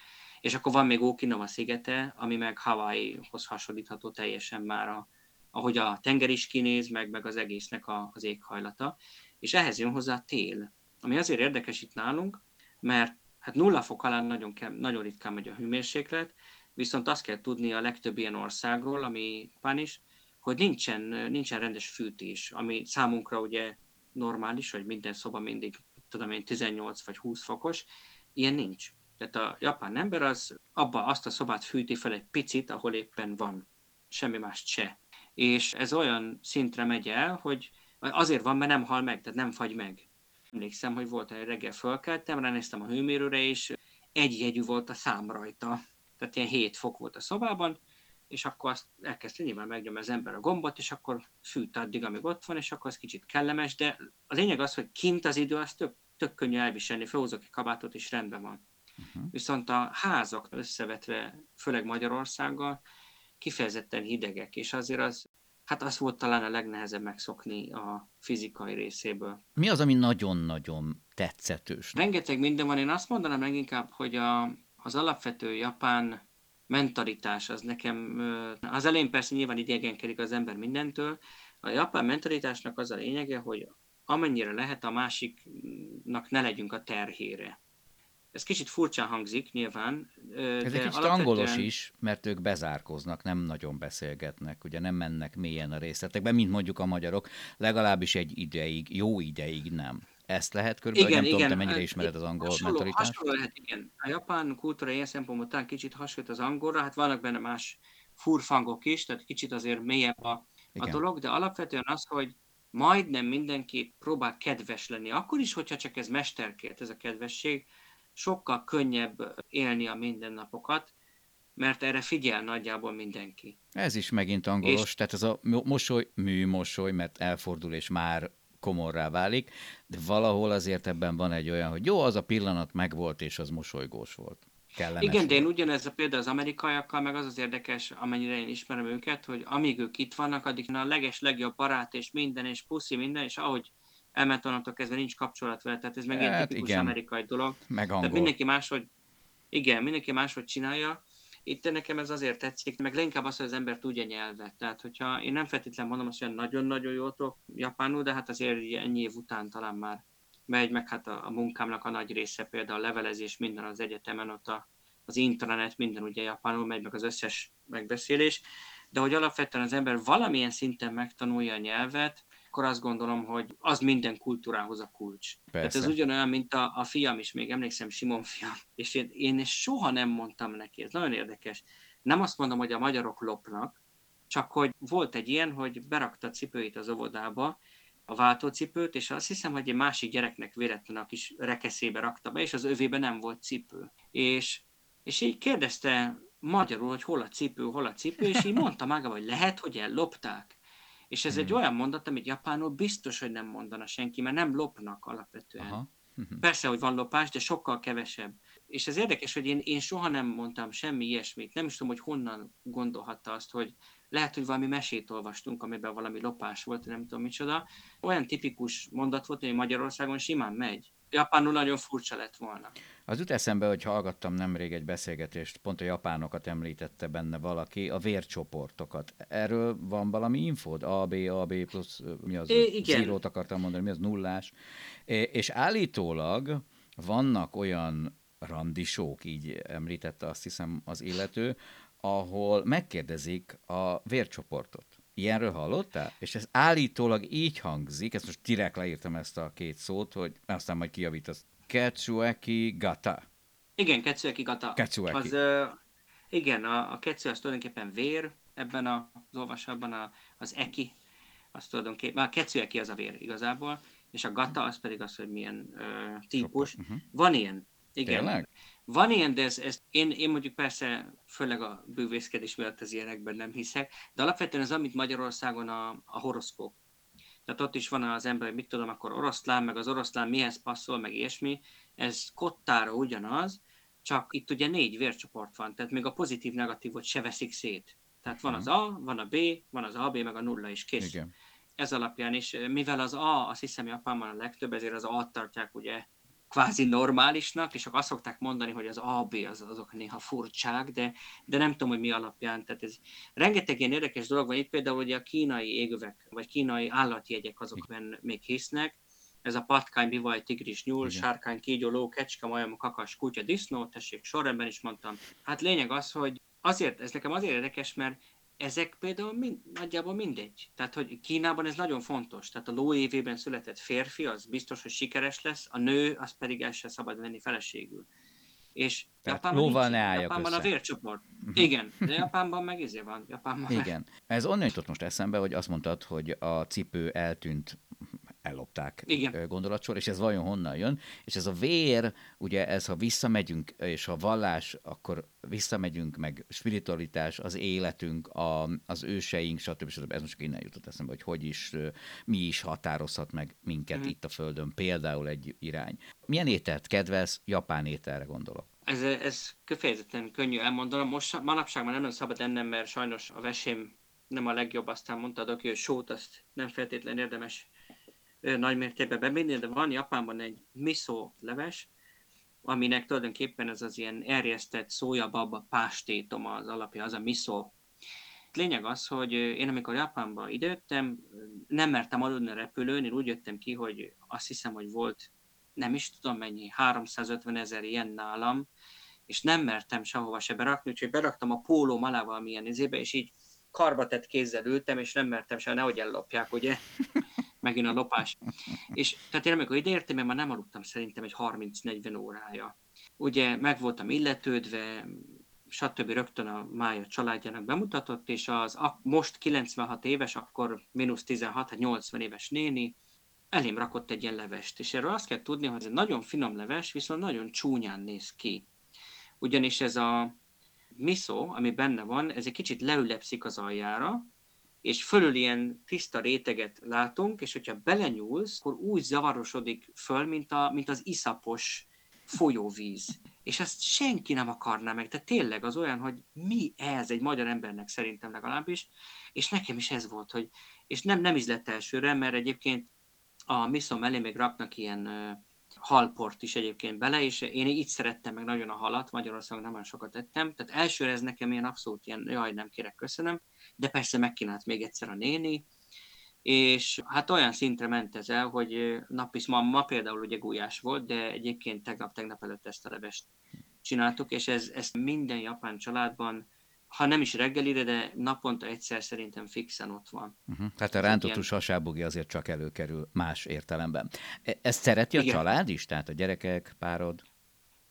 és akkor van még Okinawa szigete, ami meg Hawaii-hoz hasonlítható teljesen már, a, ahogy a tenger is kinéz, meg, meg az egésznek a, az éghajlata és ehhez jön hozzá tél, ami azért érdekes itt nálunk, mert hát nulla fok alá nagyon, nagyon ritkán megy a hőmérséklet, viszont azt kell tudni a legtöbb ilyen országról, ami Japán is, hogy nincsen, nincsen rendes fűtés, ami számunkra ugye normális, hogy minden szoba mindig, tudom én, 18 vagy 20 fokos, ilyen nincs. Tehát a japán ember az abba azt a szobát fűti fel egy picit, ahol éppen van. Semmi más se. És ez olyan szintre megy el, hogy Azért van, mert nem hal meg, tehát nem fagy meg. Emlékszem, hogy volt egy reggel fölkeltem, ránéztem a hőmérőre, és egy jegyű volt a szám rajta. Tehát ilyen 7 fok volt a szobában, és akkor azt elkezdte nyilván megnyomni az ember a gombot, és akkor fűt addig, amíg ott van, és akkor az kicsit kellemes, de az lényeg az, hogy kint az idő, az tök, tök könnyű elviselni, felhozok egy kabátot, és rendben van. Uh-huh. Viszont a házak összevetve, főleg Magyarországgal, kifejezetten hidegek, és azért az hát az volt talán a legnehezebb megszokni a fizikai részéből.
Mi az, ami nagyon-nagyon tetszetős?
Rengeteg minden van. Én azt mondanám leginkább, hogy a, az alapvető japán mentalitás az nekem, az elején persze nyilván idegenkedik az ember mindentől, a japán mentalitásnak az a lényege, hogy amennyire lehet a másiknak ne legyünk a terhére. Ez kicsit furcsán hangzik nyilván.
Ez egy kicsit alapvetően... angolos is, mert ők bezárkoznak, nem nagyon beszélgetnek, ugye nem mennek mélyen a részletekbe, mint mondjuk a magyarok, legalábbis egy ideig, jó ideig nem. Ezt lehet körülbelül, igen, nem igen, tudom, te mennyire ismered az angol hasonló, mentalitást?
Hasonló lehet, igen. A japán kultúra ilyen szempontból talán kicsit hasonlít az angolra, hát vannak benne más furfangok is, tehát kicsit azért mélyebb a, a dolog, de alapvetően az, hogy majdnem mindenki próbál kedves lenni. Akkor is, hogyha csak ez mesterkért, ez a kedvesség, sokkal könnyebb élni a mindennapokat, mert erre figyel nagyjából mindenki.
Ez is megint angolos, és... tehát ez a mosoly, mű mosoly, mert elfordul és már komorrá válik, de valahol azért ebben van egy olyan, hogy jó, az a pillanat megvolt, és az mosolygós volt.
Kellemes Igen, de én ugyanez a példa az amerikaiakkal, meg az az érdekes, amennyire én ismerem őket, hogy amíg ők itt vannak, addig a leges legjobb barát, és minden, és puszi minden, és ahogy elment onnantól kezdve nincs kapcsolat vele, tehát ez meg egy hát, tipikus igen. amerikai dolog.
Meg
angol. Tehát mindenki máshogy, igen, mindenki máshogy csinálja. Itt nekem ez azért tetszik, meg leginkább az, hogy az ember tudja nyelvet. Tehát, hogyha én nem feltétlenül mondom azt, hogy nagyon-nagyon jól tudok japánul, de hát azért ennyi év után talán már megy, meg hát a, a munkámnak a nagy része, például a levelezés, minden az egyetemen, ott a, az intranet, minden ugye japánul megy, meg az összes megbeszélés, de hogy alapvetően az ember valamilyen szinten megtanulja a nyelvet, akkor azt gondolom, hogy az minden kultúrához a kulcs. Persze. Tehát ez ugyanolyan, mint a, a fiam is, még emlékszem, Simon fiam, és én, én soha nem mondtam neki, ez nagyon érdekes. Nem azt mondom, hogy a magyarok lopnak, csak hogy volt egy ilyen, hogy berakta cipőit az óvodába, a váltócipőt, és azt hiszem, hogy egy másik gyereknek véletlenül a kis rekeszébe rakta be, és az övébe nem volt cipő. És, és így kérdezte magyarul, hogy hol a cipő, hol a cipő, és így mondta maga, hogy lehet, hogy ellopták. És ez hmm. egy olyan mondat, amit japánul biztos, hogy nem mondana senki, mert nem lopnak alapvetően. Aha. Hmm. Persze, hogy van lopás, de sokkal kevesebb. És ez érdekes, hogy én, én soha nem mondtam semmi ilyesmit. Nem is tudom, hogy honnan gondolhatta azt, hogy lehet, hogy valami mesét olvastunk, amiben valami lopás volt, nem tudom micsoda. Olyan tipikus mondat volt, hogy Magyarországon simán megy. Japánul nagyon furcsa lett volna.
Az jut eszembe, hogy hallgattam nemrég egy beszélgetést, pont a japánokat említette benne valaki, a vércsoportokat. Erről van valami infód? AB, AB plusz, mi az? É, igen. Zírót akartam mondani, mi az nullás. És állítólag vannak olyan randisók, így említette azt hiszem az illető, ahol megkérdezik a vércsoportot. Ilyenről hallottál? És ez állítólag így hangzik, ezt most direkt leírtam ezt a két szót, hogy aztán majd kijavítasz. Ketsueki gata.
Igen, Ketsueki gata.
Ketsueki.
Az, uh, igen, a, a ketsu az tulajdonképpen vér, ebben a, az olvasatban a, az eki, az tulajdonképpen, a ketsueki az a vér igazából, és a gata az pedig az, hogy milyen uh, típus. Uh-huh. Van ilyen, igen. Tényleg? Van ilyen, de ez, ez én, én mondjuk persze, főleg a bővészkedés miatt az ilyenekben nem hiszek, de alapvetően az, amit Magyarországon a, a horoszkóp. Tehát ott is van az ember, hogy mit tudom, akkor oroszlán, meg az oroszlán mihez passzol, meg ilyesmi. Ez kottára ugyanaz, csak itt ugye négy vércsoport van, tehát még a pozitív-negatívot se veszik szét. Tehát van az A, van a B, van az AB, meg a nulla is kész. Igen. Ez alapján is, mivel az A, azt hiszem Japánban a legtöbb, ezért az A-t tartják ugye kvázi normálisnak, és akkor azt szokták mondani, hogy az AB az, azok néha furcsák, de, de nem tudom, hogy mi alapján. Tehát ez rengeteg ilyen érdekes dolog van itt, például hogy a kínai égövek, vagy kínai állatjegyek azokban még hisznek, ez a patkány, bivaj, tigris, nyúl, Igen. sárkány, kígyó, ló, kecske, majom, kakas, kutya, disznó, tessék, sorrendben is mondtam. Hát lényeg az, hogy azért, ez nekem azért érdekes, mert ezek például mind, nagyjából mindegy. Tehát, hogy Kínában ez nagyon fontos. Tehát a ló évében született férfi, az biztos, hogy sikeres lesz, a nő, az pedig el sem szabad venni feleségül. És
Tehát Japánban, lóval ne
Japánban össze. a vércsoport. Uh-huh. Igen, de Japánban meg izé van. Japánban
Igen. Meg... Ez onnan jutott most eszembe, hogy azt mondtad, hogy a cipő eltűnt ellopták Igen. gondolatsor, és ez vajon honnan jön? És ez a vér, ugye ez, ha visszamegyünk, és a vallás, akkor visszamegyünk, meg spiritualitás, az életünk, a, az őseink, stb. stb. Ez most innen jutott eszembe, hogy hogy is, mi is határozhat meg minket mm. itt a Földön, például egy irány. Milyen ételt kedvelsz? Japán ételre gondolok.
Ez, ez kifejezetten könnyű elmondanom. Most manapság már nem szabad ennem, mert sajnos a vesém nem a legjobb, aztán mondtad, hogy sót azt nem feltétlenül érdemes nagy mértékben bevinni, de van Japánban egy miso leves, aminek tulajdonképpen ez az ilyen erjesztett szójababa pástétom az alapja, az a miso. Lényeg az, hogy én amikor Japánba idejöttem, nem mertem aludni a repülőn, én úgy jöttem ki, hogy azt hiszem, hogy volt nem is tudom mennyi, 350 ezer ilyen nálam, és nem mertem sehova se berakni, úgyhogy beraktam a póló malával milyen izébe, és így karbatett kézzel ültem, és nem mertem se, nehogy ellopják, ugye? Megint a lopás. És tehát én amikor ideértem, én már nem aludtam szerintem egy 30-40 órája. Ugye meg voltam illetődve, stb. rögtön a Mája családjának bemutatott, és az most 96 éves, akkor mínusz 16, hát 80 éves néni, elém rakott egy ilyen levest. És erről azt kell tudni, hogy ez egy nagyon finom leves, viszont nagyon csúnyán néz ki. Ugyanis ez a miso, ami benne van, ez egy kicsit leülepszik az aljára, és fölül ilyen tiszta réteget látunk, és hogyha belenyúlsz, akkor úgy zavarosodik föl, mint, a, mint az iszapos folyóvíz. És ezt senki nem akarná meg. Tehát tényleg az olyan, hogy mi ez egy magyar embernek szerintem legalábbis, és nekem is ez volt, hogy, és nem, nem ízlett elsőre, mert egyébként a miszom elé még raknak ilyen halport is egyébként bele, és én így szerettem meg nagyon a halat, Magyarországon nem olyan sokat ettem, tehát elsőre ez nekem ilyen abszolút ilyen, jaj, nem kérek, köszönöm, de persze megkínált még egyszer a néni, és hát olyan szintre ment ez el, hogy napis ma, ma például ugye gulyás volt, de egyébként tegnap-tegnap előtt ezt a levest csináltuk, és ez, ezt minden japán családban ha nem is reggelire, de naponta egyszer szerintem fixen ott van.
Uh-huh. Tehát a rántott hasábogi azért csak előkerül más értelemben. E- ezt szereti a igen. család is? Tehát a gyerekek, párod?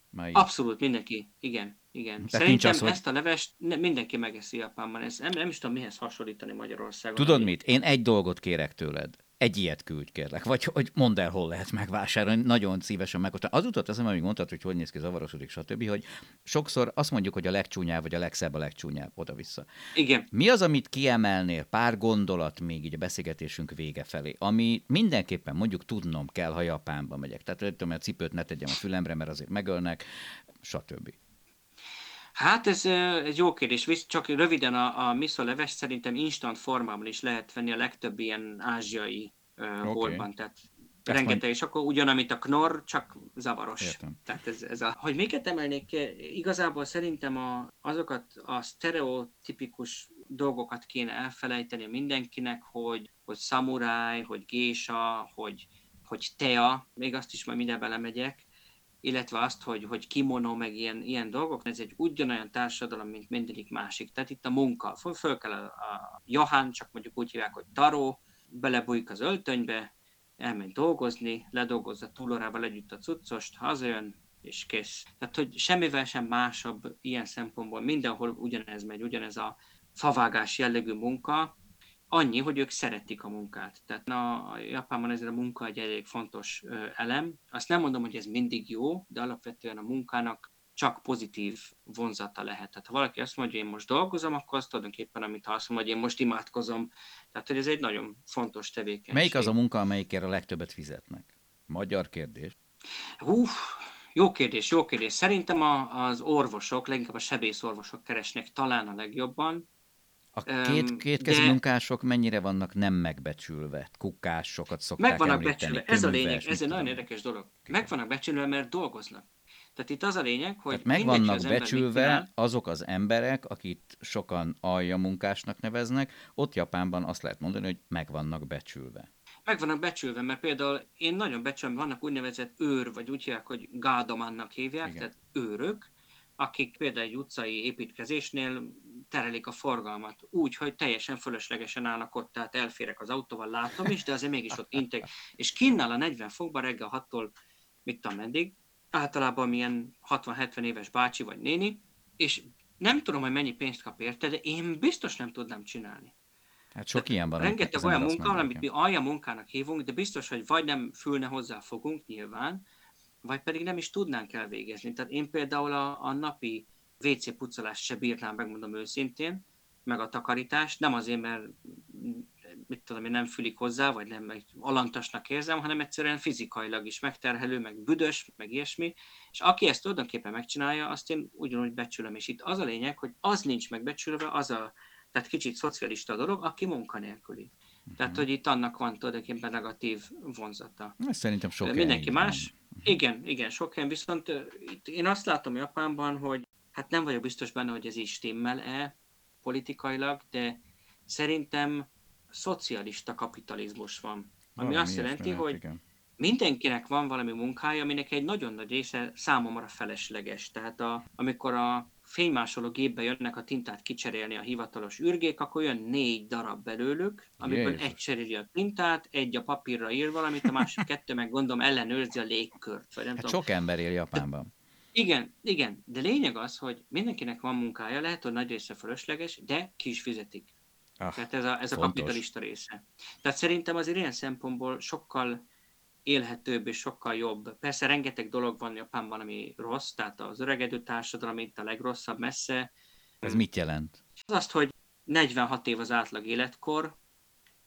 Mai... Abszolút, mindenki. Igen, igen. Tehát Szerintem az, hogy... ezt a levest mindenki megeszi Japánban. Ez, nem, nem is tudom mihez hasonlítani Magyarországon.
Tudod mit? Én egy dolgot kérek tőled egy ilyet küldj, kérlek. Vagy hogy mondd el, hol lehet megvásárolni, nagyon szívesen megkaptam. Az utat az, amíg mondtad, hogy hogy néz ki zavarosodik, stb., hogy sokszor azt mondjuk, hogy a legcsúnyább, vagy a legszebb a legcsúnyább, oda-vissza.
Igen.
Mi az, amit kiemelnél, pár gondolat még így a beszélgetésünk vége felé, ami mindenképpen mondjuk tudnom kell, ha Japánba megyek. Tehát tudom, a cipőt ne tegyem a fülemre, mert azért megölnek, stb.
Hát ez egy jó kérdés. Csak röviden a, a miso leves szerintem instant formában is lehet venni a legtöbb ilyen ázsiai uh, okay. Tehát Ezt rengeteg, majd... és akkor ugyan, amit a knorr, csak zavaros. Értem. Tehát ez, ez a... Hogy miket emelnék igazából szerintem a, azokat a sztereotipikus dolgokat kéne elfelejteni mindenkinek, hogy, hogy szamuráj, hogy gésa, hogy, hogy tea, még azt is majd minden belemegyek, illetve azt, hogy, hogy kimono, meg ilyen, ilyen dolgok, ez egy ugyanolyan társadalom, mint mindegyik másik. Tehát itt a munka, föl kell a, a Johan, csak mondjuk úgy hívják, hogy Taró, belebújik az öltönybe, elmegy dolgozni, ledolgozza túlórával együtt a cuccost, hazajön, és kész. Tehát, hogy semmivel sem másabb ilyen szempontból, mindenhol ugyanez megy, ugyanez a favágás jellegű munka, Annyi, hogy ők szeretik a munkát. Tehát a Japánban ez a munka egy elég fontos elem. Azt nem mondom, hogy ez mindig jó, de alapvetően a munkának csak pozitív vonzata lehet. Tehát ha valaki azt mondja, hogy én most dolgozom, akkor azt tulajdonképpen, amit azt mondja, hogy én most imádkozom. Tehát, hogy ez egy nagyon fontos tevékenység.
Melyik az a munka, amelyikért a legtöbbet fizetnek? Magyar kérdés.
Uff, jó kérdés, jó kérdés. Szerintem a, az orvosok, leginkább a sebészorvosok keresnek talán a legjobban.
A két, kétkezi de... munkások mennyire vannak nem megbecsülve? Kukásokat szokták
Meg vannak becsülve. Ez a lényeg, ez egy nagyon érdekes dolog. Meg vannak becsülve, mert dolgoznak. Tehát itt az a lényeg, hogy
Tehát meg vannak az becsülve azok az emberek, akit sokan alja munkásnak neveznek, ott Japánban azt lehet mondani, hogy meg vannak becsülve.
Meg vannak becsülve, mert például én nagyon becsülöm, vannak úgynevezett őr, vagy úgy hívják, hogy gádamannak hívják, Igen. tehát őrök, akik például egy utcai építkezésnél terelik a forgalmat úgy, hogy teljesen fölöslegesen állnak ott, tehát elférek az autóval, látom is, de azért mégis ott intek. És kinnál a 40 fokban reggel 6-tól, mit tudom meddig, általában milyen 60-70 éves bácsi vagy néni, és nem tudom, hogy mennyi pénzt kap érte, de én biztos nem tudnám csinálni.
Hát sok ilyen van.
Rengeteg olyan munka amit mi alja munkának hívunk, de biztos, hogy vagy nem fülne hozzá fogunk nyilván, vagy pedig nem is tudnánk elvégezni. Tehát én például a, a napi WC pucolást se bírnám, megmondom őszintén, meg a takarítást, nem azért, mert mit tudom én, nem fülik hozzá, vagy nem meg alantasnak érzem, hanem egyszerűen fizikailag is megterhelő, meg büdös, meg ilyesmi, és aki ezt tulajdonképpen megcsinálja, azt én ugyanúgy becsülöm, és itt az a lényeg, hogy az nincs megbecsülve, az a, tehát kicsit szocialista dolog, aki munkanélküli. Uh-huh. Tehát, hogy itt annak van tulajdonképpen negatív vonzata.
Ez szerintem sok
Mindenki más. Van. Mhm. Igen, igen, sok helyen, viszont itt én azt látom Japánban, hogy hát nem vagyok biztos benne, hogy ez is stimmel-e politikailag, de szerintem szocialista kapitalizmus van. Ami Valami azt jelenti, hogy igen. mindenkinek van valami munkája, aminek egy nagyon nagy része számomra felesleges. Tehát a, amikor a fénymásoló gépbe jönnek a tintát kicserélni a hivatalos űrgék, akkor jön négy darab belőlük, amiből
Jézus.
egy cseréli a tintát, egy a papírra ír valamit, a másik kettő meg gondolom ellenőrzi a légkört. Vagy nem
Hát
tudom.
sok ember él Japánban.
Igen, igen, de lényeg az, hogy mindenkinek van munkája, lehet, hogy nagy része fölösleges, de ki is fizetik.
Ah,
Tehát ez a, ez a kapitalista része. Tehát szerintem azért ilyen szempontból sokkal élhetőbb és sokkal jobb. Persze rengeteg dolog van Japánban, ami rossz, tehát az öregedő társadalom itt a legrosszabb messze.
Ez mit jelent?
Az azt, hogy 46 év az átlag életkor,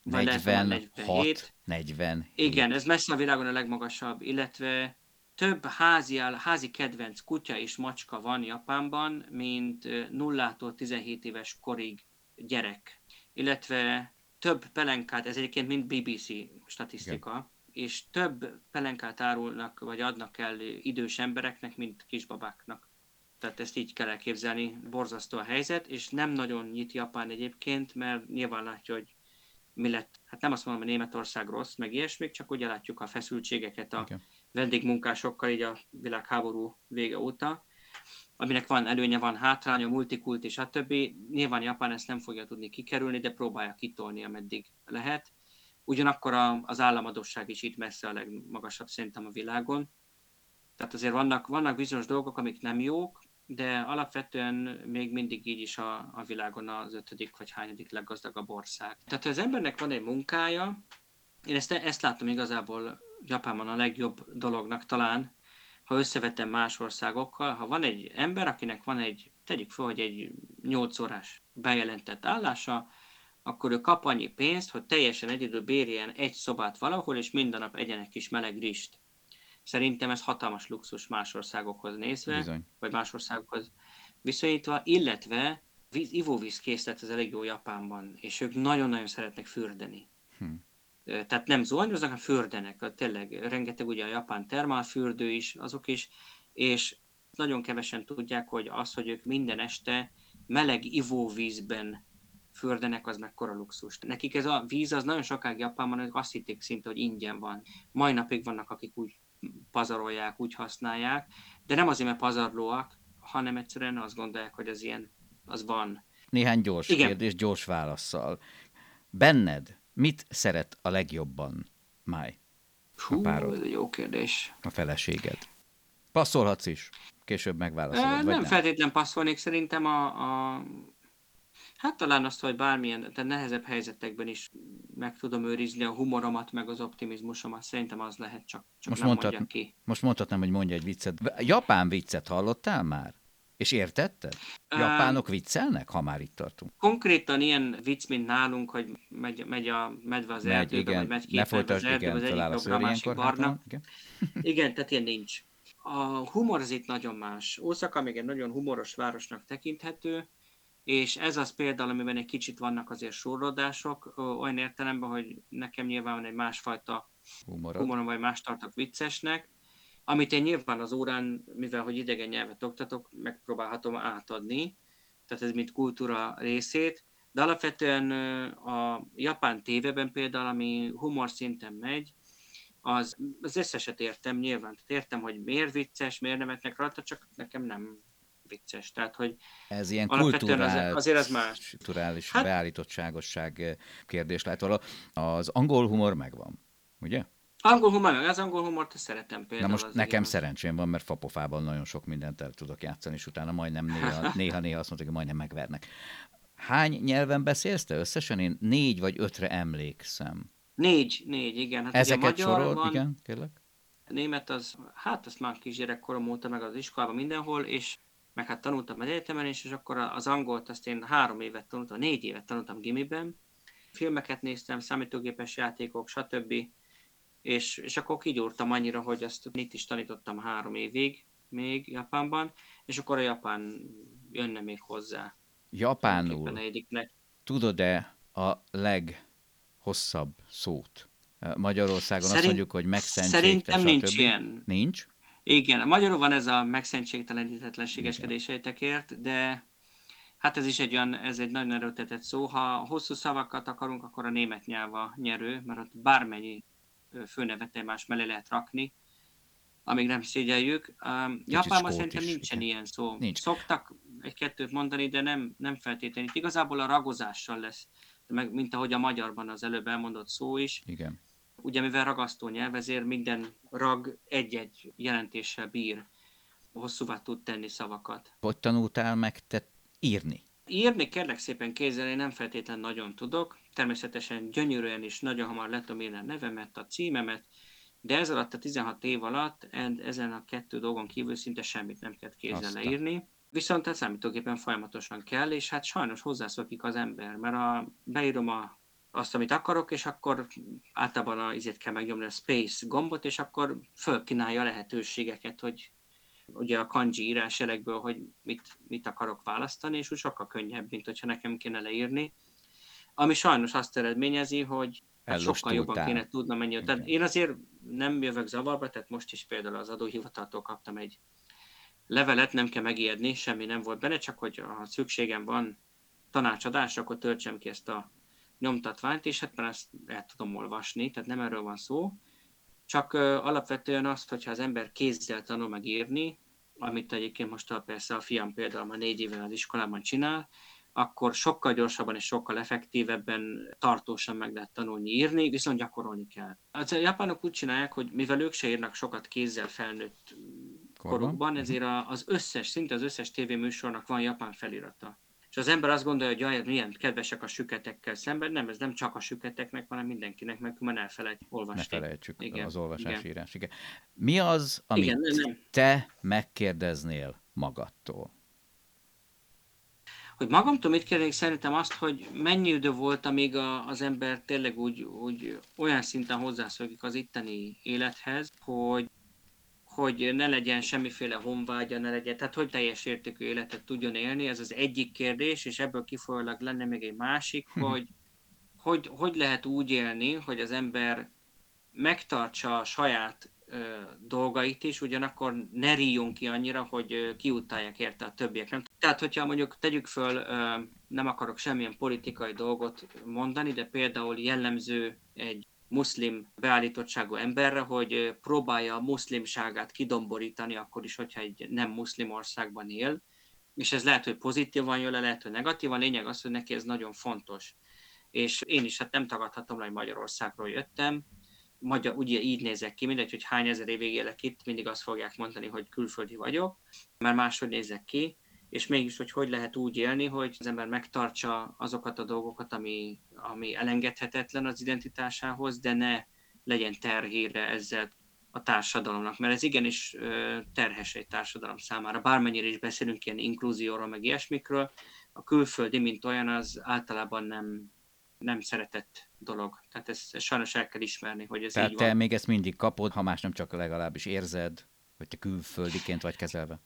vagy lehet, hogy
46,
47.
47.
Igen, ez messze a világon a legmagasabb, illetve több házi, házi kedvenc kutya és macska van Japánban, mint ö, nullától 17 éves korig gyerek. Illetve több pelenkát, ez egyébként mind BBC statisztika, Igen. És több pelenkát árulnak, vagy adnak el idős embereknek, mint kisbabáknak. Tehát ezt így kell elképzelni, borzasztó a helyzet, és nem nagyon nyit Japán egyébként, mert nyilván látja, hogy mi lett, hát nem azt mondom, hogy Németország rossz, meg ilyesmik, csak ugye látjuk a feszültségeket a
Igen.
vendégmunkásokkal így a világháború vége óta, aminek van előnye, van hátránya, multikult és a többi. Nyilván Japán ezt nem fogja tudni kikerülni, de próbálja kitolni, ameddig lehet. Ugyanakkor a, az államadosság is itt messze a legmagasabb szerintem a világon. Tehát azért vannak, vannak bizonyos dolgok, amik nem jók, de alapvetően még mindig így is a, a világon az ötödik vagy hányadik leggazdagabb ország. Tehát ha az embernek van egy munkája, én ezt, ezt látom igazából Japánban a legjobb dolognak talán, ha összevetem más országokkal, ha van egy ember, akinek van egy, tegyük fel, hogy egy 8 órás bejelentett állása, akkor ő kap annyi pénzt, hogy teljesen egyedül bérjen egy szobát valahol, és minden nap egyen egy kis meleg rist. Szerintem ez hatalmas luxus más országokhoz nézve,
Bizony.
vagy más országokhoz viszonyítva, illetve víz, ivóvíz készlet az elég jó Japánban, és ők nagyon-nagyon szeretnek fürdeni.
Hm.
Tehát nem zuhanyoznak, hanem fürdenek. Tényleg rengeteg ugye a japán termálfürdő is, azok is, és nagyon kevesen tudják, hogy az, hogy ők minden este meleg ivóvízben fürdenek, az mekkora luxus. Nekik ez a víz az nagyon sokáig Japánban, hogy azt hitték szinte, hogy ingyen van. Mai napig vannak, akik úgy pazarolják, úgy használják, de nem azért, mert pazarlóak, hanem egyszerűen azt gondolják, hogy az ilyen, az van.
Néhány gyors
Igen.
kérdés, gyors válaszsal. Benned mit szeret a legjobban, Máj,
Hú,
párod.
ez egy jó kérdés.
a feleséged? Passzolhatsz is. Később megválaszolod, vagy
nem
nem?
feltétlen passzolnék, szerintem a, a hát talán azt, hogy bármilyen, tehát nehezebb helyzetekben is meg tudom őrizni a humoromat, meg az optimizmusomat, szerintem az lehet, csak, csak
Most
nem mondjak ki.
Most mondhatnám, hogy mondja egy viccet. Japán viccet hallottál már? És értetted? Japánok viccelnek, ha már itt tartunk?
Konkrétan ilyen vicc, mint nálunk, hogy megy, megy a medve az
Megy,
erdőbe,
igen.
vagy megy két medve az erdőbe, az egyik
feláll a
másik barna.
hátalán, Igen.
Igen, tehát ilyen nincs. A humor az itt nagyon más. Osaka még egy nagyon humoros városnak tekinthető, és ez az például, amiben egy kicsit vannak azért surlódások, ö, olyan értelemben, hogy nekem nyilván van egy másfajta
Humorod.
humorom, vagy más tartok viccesnek, amit én nyilván az órán, mivel hogy idegen nyelvet oktatok, megpróbálhatom átadni, tehát ez mint kultúra részét, de alapvetően a japán tévében például, ami humor szinten megy, az, az összeset értem nyilván. Tehát értem, hogy miért vicces, miért nevetnek rajta, csak nekem nem vicces. Tehát, hogy
Ez ilyen
Alapvetően az-
kulturális,
azért az más.
kulturális
Hát-
beállítottságosság eh, kérdés lehet való. Az angol humor megvan, ugye?
angol humor, az angol humort szeretem például.
Na most nekem
igen.
szerencsém van, mert fapofában nagyon sok mindent el tudok játszani, és utána majdnem néha, néha, néha azt mondták, hogy majdnem megvernek. Hány nyelven beszélsz te összesen? Én négy vagy ötre emlékszem.
Négy, négy, igen. Hát
Ezeket
ugye
sorold,
van,
igen, kérlek?
német az, hát azt már kisgyerekkorom óta meg az iskolában mindenhol, és meg hát tanultam az egyetemen is, és akkor az angolt azt én három évet tanultam, négy évet tanultam gimiben. Filmeket néztem, számítógépes játékok, stb. És, és akkor kigyúrtam annyira, hogy azt itt is tanítottam három évig még Japánban, és akkor a japán jönne még hozzá.
Japánul tudod-e a leghosszabb szót? Magyarországon azt
Szerint-
mondjuk, hogy megszentségte,
Szerintem nincs ilyen.
Nincs?
Igen, magyarul van ez a megszentségtelenítetlenségeskedéseitekért, de hát ez is egy olyan, ez egy nagyon erőltetett szó. Ha hosszú szavakat akarunk, akkor a német nyelv a nyerő, mert ott bármennyi főnevet egymás mellé lehet rakni, amíg nem szégyeljük. Japánban szerintem is, nincsen igen. ilyen szó. Nincs. Szoktak egy-kettőt mondani, de nem, nem feltétlenül. Itt igazából a ragozással lesz, meg, mint ahogy a magyarban az előbb elmondott szó is.
Igen.
Ugye mivel ragasztó nyelv, ezért minden rag egy-egy jelentéssel bír. Hosszúvá tud tenni szavakat.
Hogy tanultál meg te írni?
Írni kérlek szépen kézzel, én nem feltétlenül nagyon tudok. Természetesen gyönyörűen is nagyon hamar letom írni a nevemet, a címemet, de ez alatt a 16 év alatt ezen a kettő dolgon kívül szinte semmit nem kellett kézzel Aztán. leírni. Viszont a számítógépen folyamatosan kell, és hát sajnos hozzászokik az ember, mert a, beírom a, azt, amit akarok, és akkor általában a, izét kell megnyomni a space gombot, és akkor fölkínálja a lehetőségeket, hogy ugye a kanji írás jelekből, hogy mit, mit akarok választani, és úgy sokkal könnyebb, mint hogyha nekem kéne leírni. Ami sajnos azt eredményezi, hogy hát sokkal jobban kéne tudnom mennyi. Tehát én azért nem jövök zavarba, tehát most is például az adóhivataltól kaptam egy levelet, nem kell megijedni, semmi nem volt benne, csak hogy ha szükségem van tanácsadásra, akkor töltsem ki ezt a nyomtatványt, és hát már ezt el tudom olvasni, tehát nem erről van szó. Csak alapvetően azt, hogyha az ember kézzel tanul megírni, amit egyébként most a, persze a fiam például már négy éve az iskolában csinál, akkor sokkal gyorsabban és sokkal effektívebben, tartósan meg lehet tanulni írni, viszont gyakorolni kell. Az a japánok úgy csinálják, hogy mivel ők se írnak sokat kézzel felnőtt korukban, mhm. ezért az összes, szinte az összes tévéműsornak van japán felirata. És az ember azt gondolja, hogy jaj, milyen kedvesek a süketekkel szemben, nem, ez nem csak a süketeknek, hanem mindenkinek, mert már elfelejt olvasni.
Ne felejtsük igen, az olvasásírás. Igen. igen. Mi az, amit igen, nem, nem. te megkérdeznél magadtól?
Hogy magamtól mit kérdezik, szerintem azt, hogy mennyi idő volt, amíg a, az ember tényleg úgy, úgy olyan szinten hozzászokik az itteni élethez, hogy hogy ne legyen semmiféle honvágya, ne legyen, tehát hogy teljes értékű életet tudjon élni, ez az egyik kérdés, és ebből kifolyólag lenne még egy másik, hm. hogy, hogy hogy lehet úgy élni, hogy az ember megtartsa a saját ö, dolgait is, ugyanakkor ne ríjunk ki annyira, hogy ö, kiutálják érte a többiek. Nem? Tehát, hogyha mondjuk tegyük föl, ö, nem akarok semmilyen politikai dolgot mondani, de például jellemző egy muszlim beállítottságú emberre, hogy próbálja a muszlimságát kidomborítani, akkor is, hogyha egy nem muszlim országban él, és ez lehet, hogy pozitívan jön le, lehet, hogy negatívan, lényeg az, hogy neki ez nagyon fontos. És én is hát nem tagadhatom, hogy Magyarországról jöttem, magyar, ugye így nézek ki, mindegy, hogy hány ezer évig élek itt, mindig azt fogják mondani, hogy külföldi vagyok, mert máshogy nézek ki, és mégis, hogy hogy lehet úgy élni, hogy az ember megtartsa azokat a dolgokat, ami, ami elengedhetetlen az identitásához, de ne legyen terhére ezzel a társadalomnak, mert ez igenis terhes egy társadalom számára. Bármennyire is beszélünk ilyen inkluzióról, meg ilyesmikről, a külföldi, mint olyan, az általában nem, nem szeretett dolog. Tehát ezt, ezt sajnos el kell ismerni, hogy ez
Tehát
így
te
van.
még ezt mindig kapod, ha más nem csak legalábbis érzed, hogy te külföldiként vagy kezelve?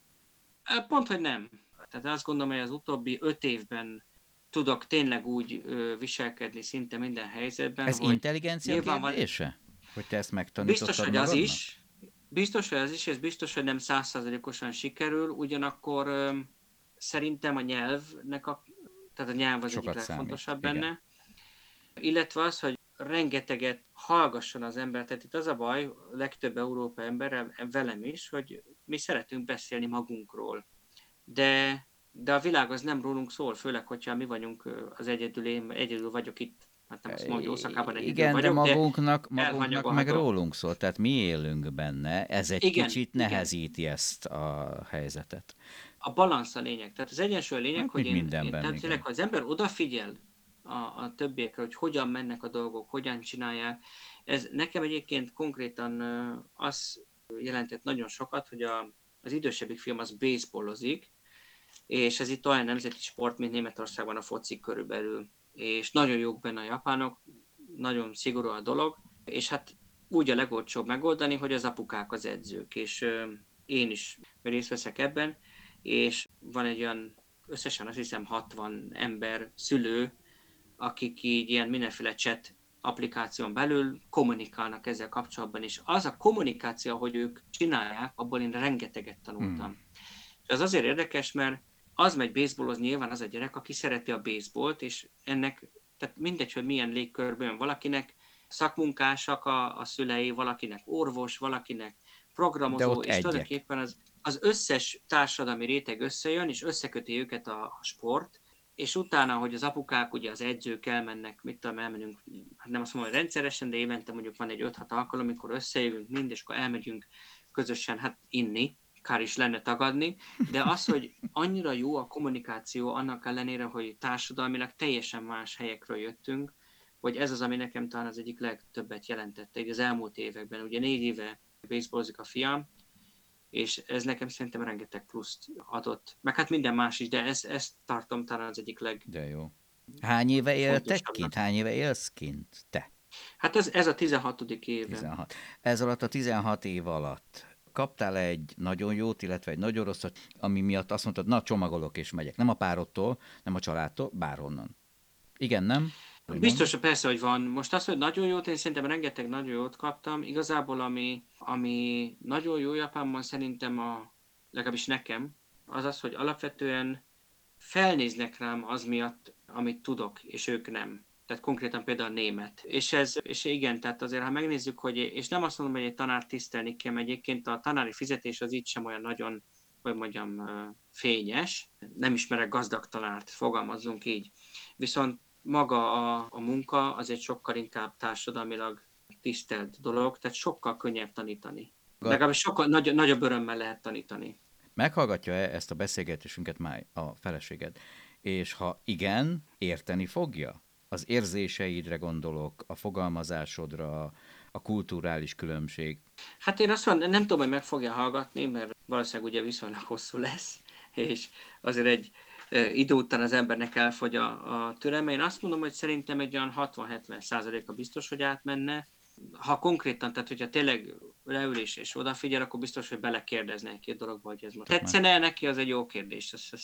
Pont, hogy nem. Tehát azt gondolom, hogy az utóbbi öt évben tudok tényleg úgy viselkedni szinte minden helyzetben.
Ez hogy intelligencia kérdése? Hogy te ezt megtanítottad
Biztos, hogy az is. Biztos, hogy az is, és biztos, hogy nem százszázalékosan sikerül, ugyanakkor ö, szerintem a nyelvnek a, tehát a nyelv az Sokat egyik legfontosabb számít. benne. Igen. Illetve az, hogy rengeteget hallgasson az ember. Tehát itt az a baj, legtöbb Európa ember, velem is, hogy mi szeretünk beszélni magunkról de, de a világ az nem rólunk szól, főleg, hogyha mi vagyunk az egyedül, én egyedül vagyok itt. Hát nem azt hogy Oszakában egyedül
Igen,
vagyok,
de magunknak, de magunknak meg rólunk szól, tehát mi élünk benne, ez egy igen, kicsit nehezíti igen. ezt a helyzetet.
A balansz a lényeg, tehát az egyensúly a lényeg, hát, hogy én, mindenben, én, tehát tényleg, ha az ember odafigyel a, a többiekre, hogy hogyan mennek a dolgok, hogyan csinálják, ez nekem egyébként konkrétan az jelentett nagyon sokat, hogy a, az idősebbik film az baseballozik, és ez itt olyan nemzeti sport, mint Németországban a foci körülbelül, és nagyon jók benne a japánok, nagyon szigorú a dolog, és hát úgy a legolcsóbb megoldani, hogy az apukák az edzők, és én is részt veszek ebben, és van egy olyan összesen azt hiszem 60 ember, szülő, akik így ilyen mindenféle chat applikáción belül kommunikálnak ezzel kapcsolatban, és az a kommunikáció, hogy ők csinálják, abból én rengeteget tanultam. Hmm. És az azért érdekes, mert az megy baseballoz, nyilván az a gyerek, aki szereti a baseballt, és ennek, tehát mindegy, hogy milyen légkörben valakinek szakmunkásak a, a szülei, valakinek orvos, valakinek programozó, és
egyek.
tulajdonképpen az, az összes társadalmi réteg összejön, és összeköti őket a, a sport, és utána, hogy az apukák, ugye az edzők elmennek, mit tudom, elmenünk, hát nem azt mondom, hogy rendszeresen, de évente mondjuk van egy 5-6 alkalom, amikor összejövünk mind, és akkor elmegyünk közösen hát inni, kár is lenne tagadni, de az, hogy annyira jó a kommunikáció, annak ellenére, hogy társadalmilag teljesen más helyekről jöttünk, hogy ez az, ami nekem talán az egyik legtöbbet jelentette így az elmúlt években. Ugye négy éve baseballozik a fiam, és ez nekem szerintem rengeteg pluszt adott. Meg hát minden más is, de ezt, ezt tartom talán az egyik leg...
De jó. Hány éve éltek kint? Hány éve élsz kint? Te.
Hát ez, ez a 16. éve.
16. Ez alatt a 16 év alatt kaptál egy nagyon jót, illetve egy nagyon rosszat, ami miatt azt mondtad, na csomagolok és megyek. Nem a párodtól, nem a családtól, bárhonnan. Igen, nem? Vagy
Biztos, persze, hogy van. Most azt, hogy nagyon jót, én szerintem rengeteg nagyon jót kaptam. Igazából, ami, ami nagyon jó Japánban szerintem, a, legalábbis nekem, az az, hogy alapvetően felnéznek rám az miatt, amit tudok, és ők nem. Tehát konkrétan például a német. És ez, és igen, tehát azért, ha megnézzük, hogy, és nem azt mondom, hogy egy tanár tisztelni kell, mert egyébként a tanári fizetés az itt sem olyan nagyon, hogy mondjam, fényes. Nem ismerek gazdag tanárt, fogalmazzunk így. Viszont maga a, a munka az egy sokkal inkább társadalmilag tisztelt dolog, tehát sokkal könnyebb tanítani. Legalábbis sokkal nagy, nagyobb örömmel lehet tanítani.
Meghallgatja-e ezt a beszélgetésünket már a feleséged? És ha igen, érteni fogja? Az érzéseidre gondolok, a fogalmazásodra, a kulturális különbség.
Hát én azt mondom, nem tudom, hogy meg fogja hallgatni, mert valószínűleg ugye viszonylag hosszú lesz, és azért egy idő után az embernek elfogy a, a türelme. Én azt mondom, hogy szerintem egy olyan 60-70 százaléka biztos, hogy átmenne. Ha konkrétan, tehát hogyha tényleg leül és, és odafigyel, akkor biztos, hogy belekérdezne egy-két dologba, hogy ez most tetszene neki, az egy jó kérdés. Ez, ez,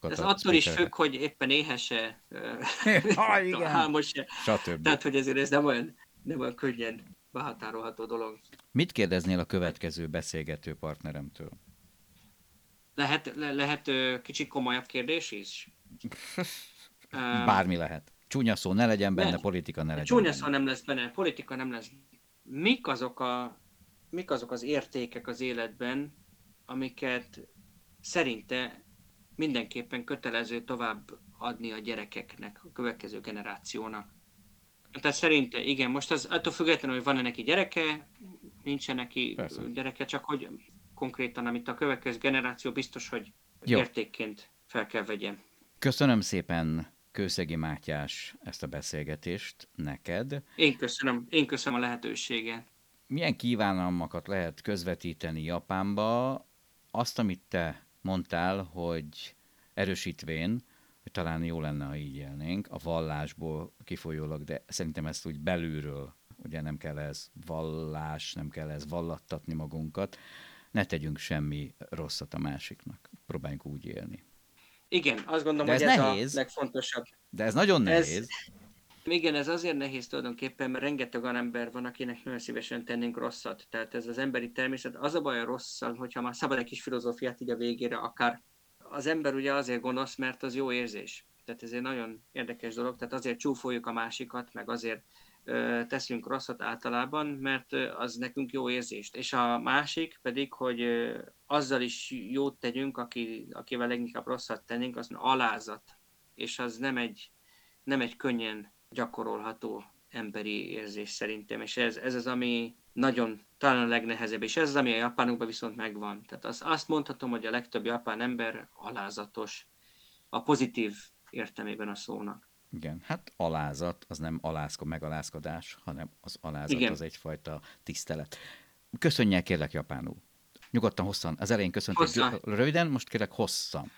ez attól is függ, hogy éppen éhese,
Ha, igen.
álmos-e.
Stb.
Tehát, hogy ezért ez nem olyan, nem olyan könnyen behatárolható dolog.
Mit kérdeznél a következő beszélgető partneremtől?
Lehet, le, lehet kicsit komolyabb kérdés is?
Bármi lehet. Csúnya szó ne legyen benne,
Ne.
politika ne legyen
Csúnya
benne.
szó nem lesz benne, politika nem lesz. Mik azok, a, mik azok az értékek az életben, amiket szerinte mindenképpen kötelező tovább adni a gyerekeknek, a következő generációnak? Tehát szerinte, igen, most az attól függetlenül, hogy van-e neki gyereke, nincsen neki
Persze.
gyereke, csak hogy konkrétan, amit a következő generáció biztos, hogy
Jó.
értékként fel kell vegyen.
Köszönöm szépen, Kőszegi Mátyás, ezt a beszélgetést neked.
Én köszönöm, én köszönöm a lehetőséget.
Milyen kívánalmakat lehet közvetíteni Japánba? Azt, amit te mondtál, hogy erősítvén, hogy talán jó lenne, ha így élnénk, a vallásból kifolyólag, de szerintem ezt úgy belülről, ugye nem kell ez vallás, nem kell ez vallattatni magunkat, ne tegyünk semmi rosszat a másiknak. Próbáljunk úgy élni.
Igen, azt gondolom,
De
hogy
ez
ez
nehéz.
a legfontosabb.
De ez nagyon
Ez-
nehéz.
Igen, ez azért nehéz tulajdonképpen, mert rengeteg olyan ember van, akinek nagyon szívesen tennénk rosszat. Tehát ez az emberi természet. Az a baj a rosszal, hogyha már szabad egy kis filozófiát így a végére, akár az ember ugye azért gonosz, mert az jó érzés. Tehát ez egy nagyon érdekes dolog, tehát azért csúfoljuk a másikat, meg azért ö, teszünk rosszat általában, mert az nekünk jó érzést. És a másik pedig, hogy ö, azzal is jót tegyünk, aki, akivel leginkább rosszat tennénk, az alázat. És az nem egy, nem egy könnyen gyakorolható emberi érzés szerintem, és ez, ez az, ami nagyon talán a legnehezebb, és ez az, ami a japánokban viszont megvan. Tehát az, azt mondhatom, hogy a legtöbb japán ember alázatos, a pozitív értelmében a szónak.
Igen, hát alázat, az nem alászko, megalázkodás, hanem az alázat
Igen.
az egyfajta tisztelet. Köszönjél kérlek japánul. Nyugodtan hosszan. Az elején gö- röviden, most kérlek hosszan.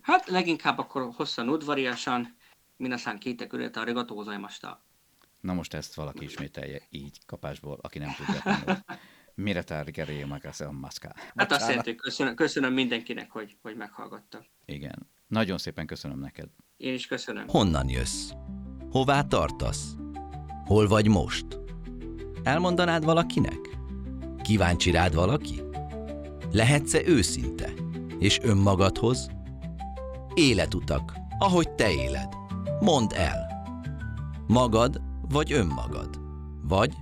Hát leginkább akkor hosszan udvariasan, minasan kíte küldete a rigató gozaimasta.
Na most ezt valaki ismételje így kapásból, aki nem tudja japánul. Mire tárgeré magase a maszká.
Hát azt jelenti, köszönöm, köszönöm mindenkinek, hogy, hogy meghallgattak.
Igen. Nagyon szépen köszönöm neked.
Én is köszönöm.
Honnan jössz? Hová tartasz? Hol vagy most? Elmondanád valakinek? Kíváncsi rád valaki? Lehetsz-e őszinte? És önmagadhoz? Életutak, ahogy te éled. Mondd el. Magad vagy önmagad?
Vagy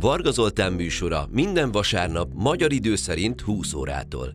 Varga Zoltán műsora minden vasárnap magyar idő szerint 20 órától.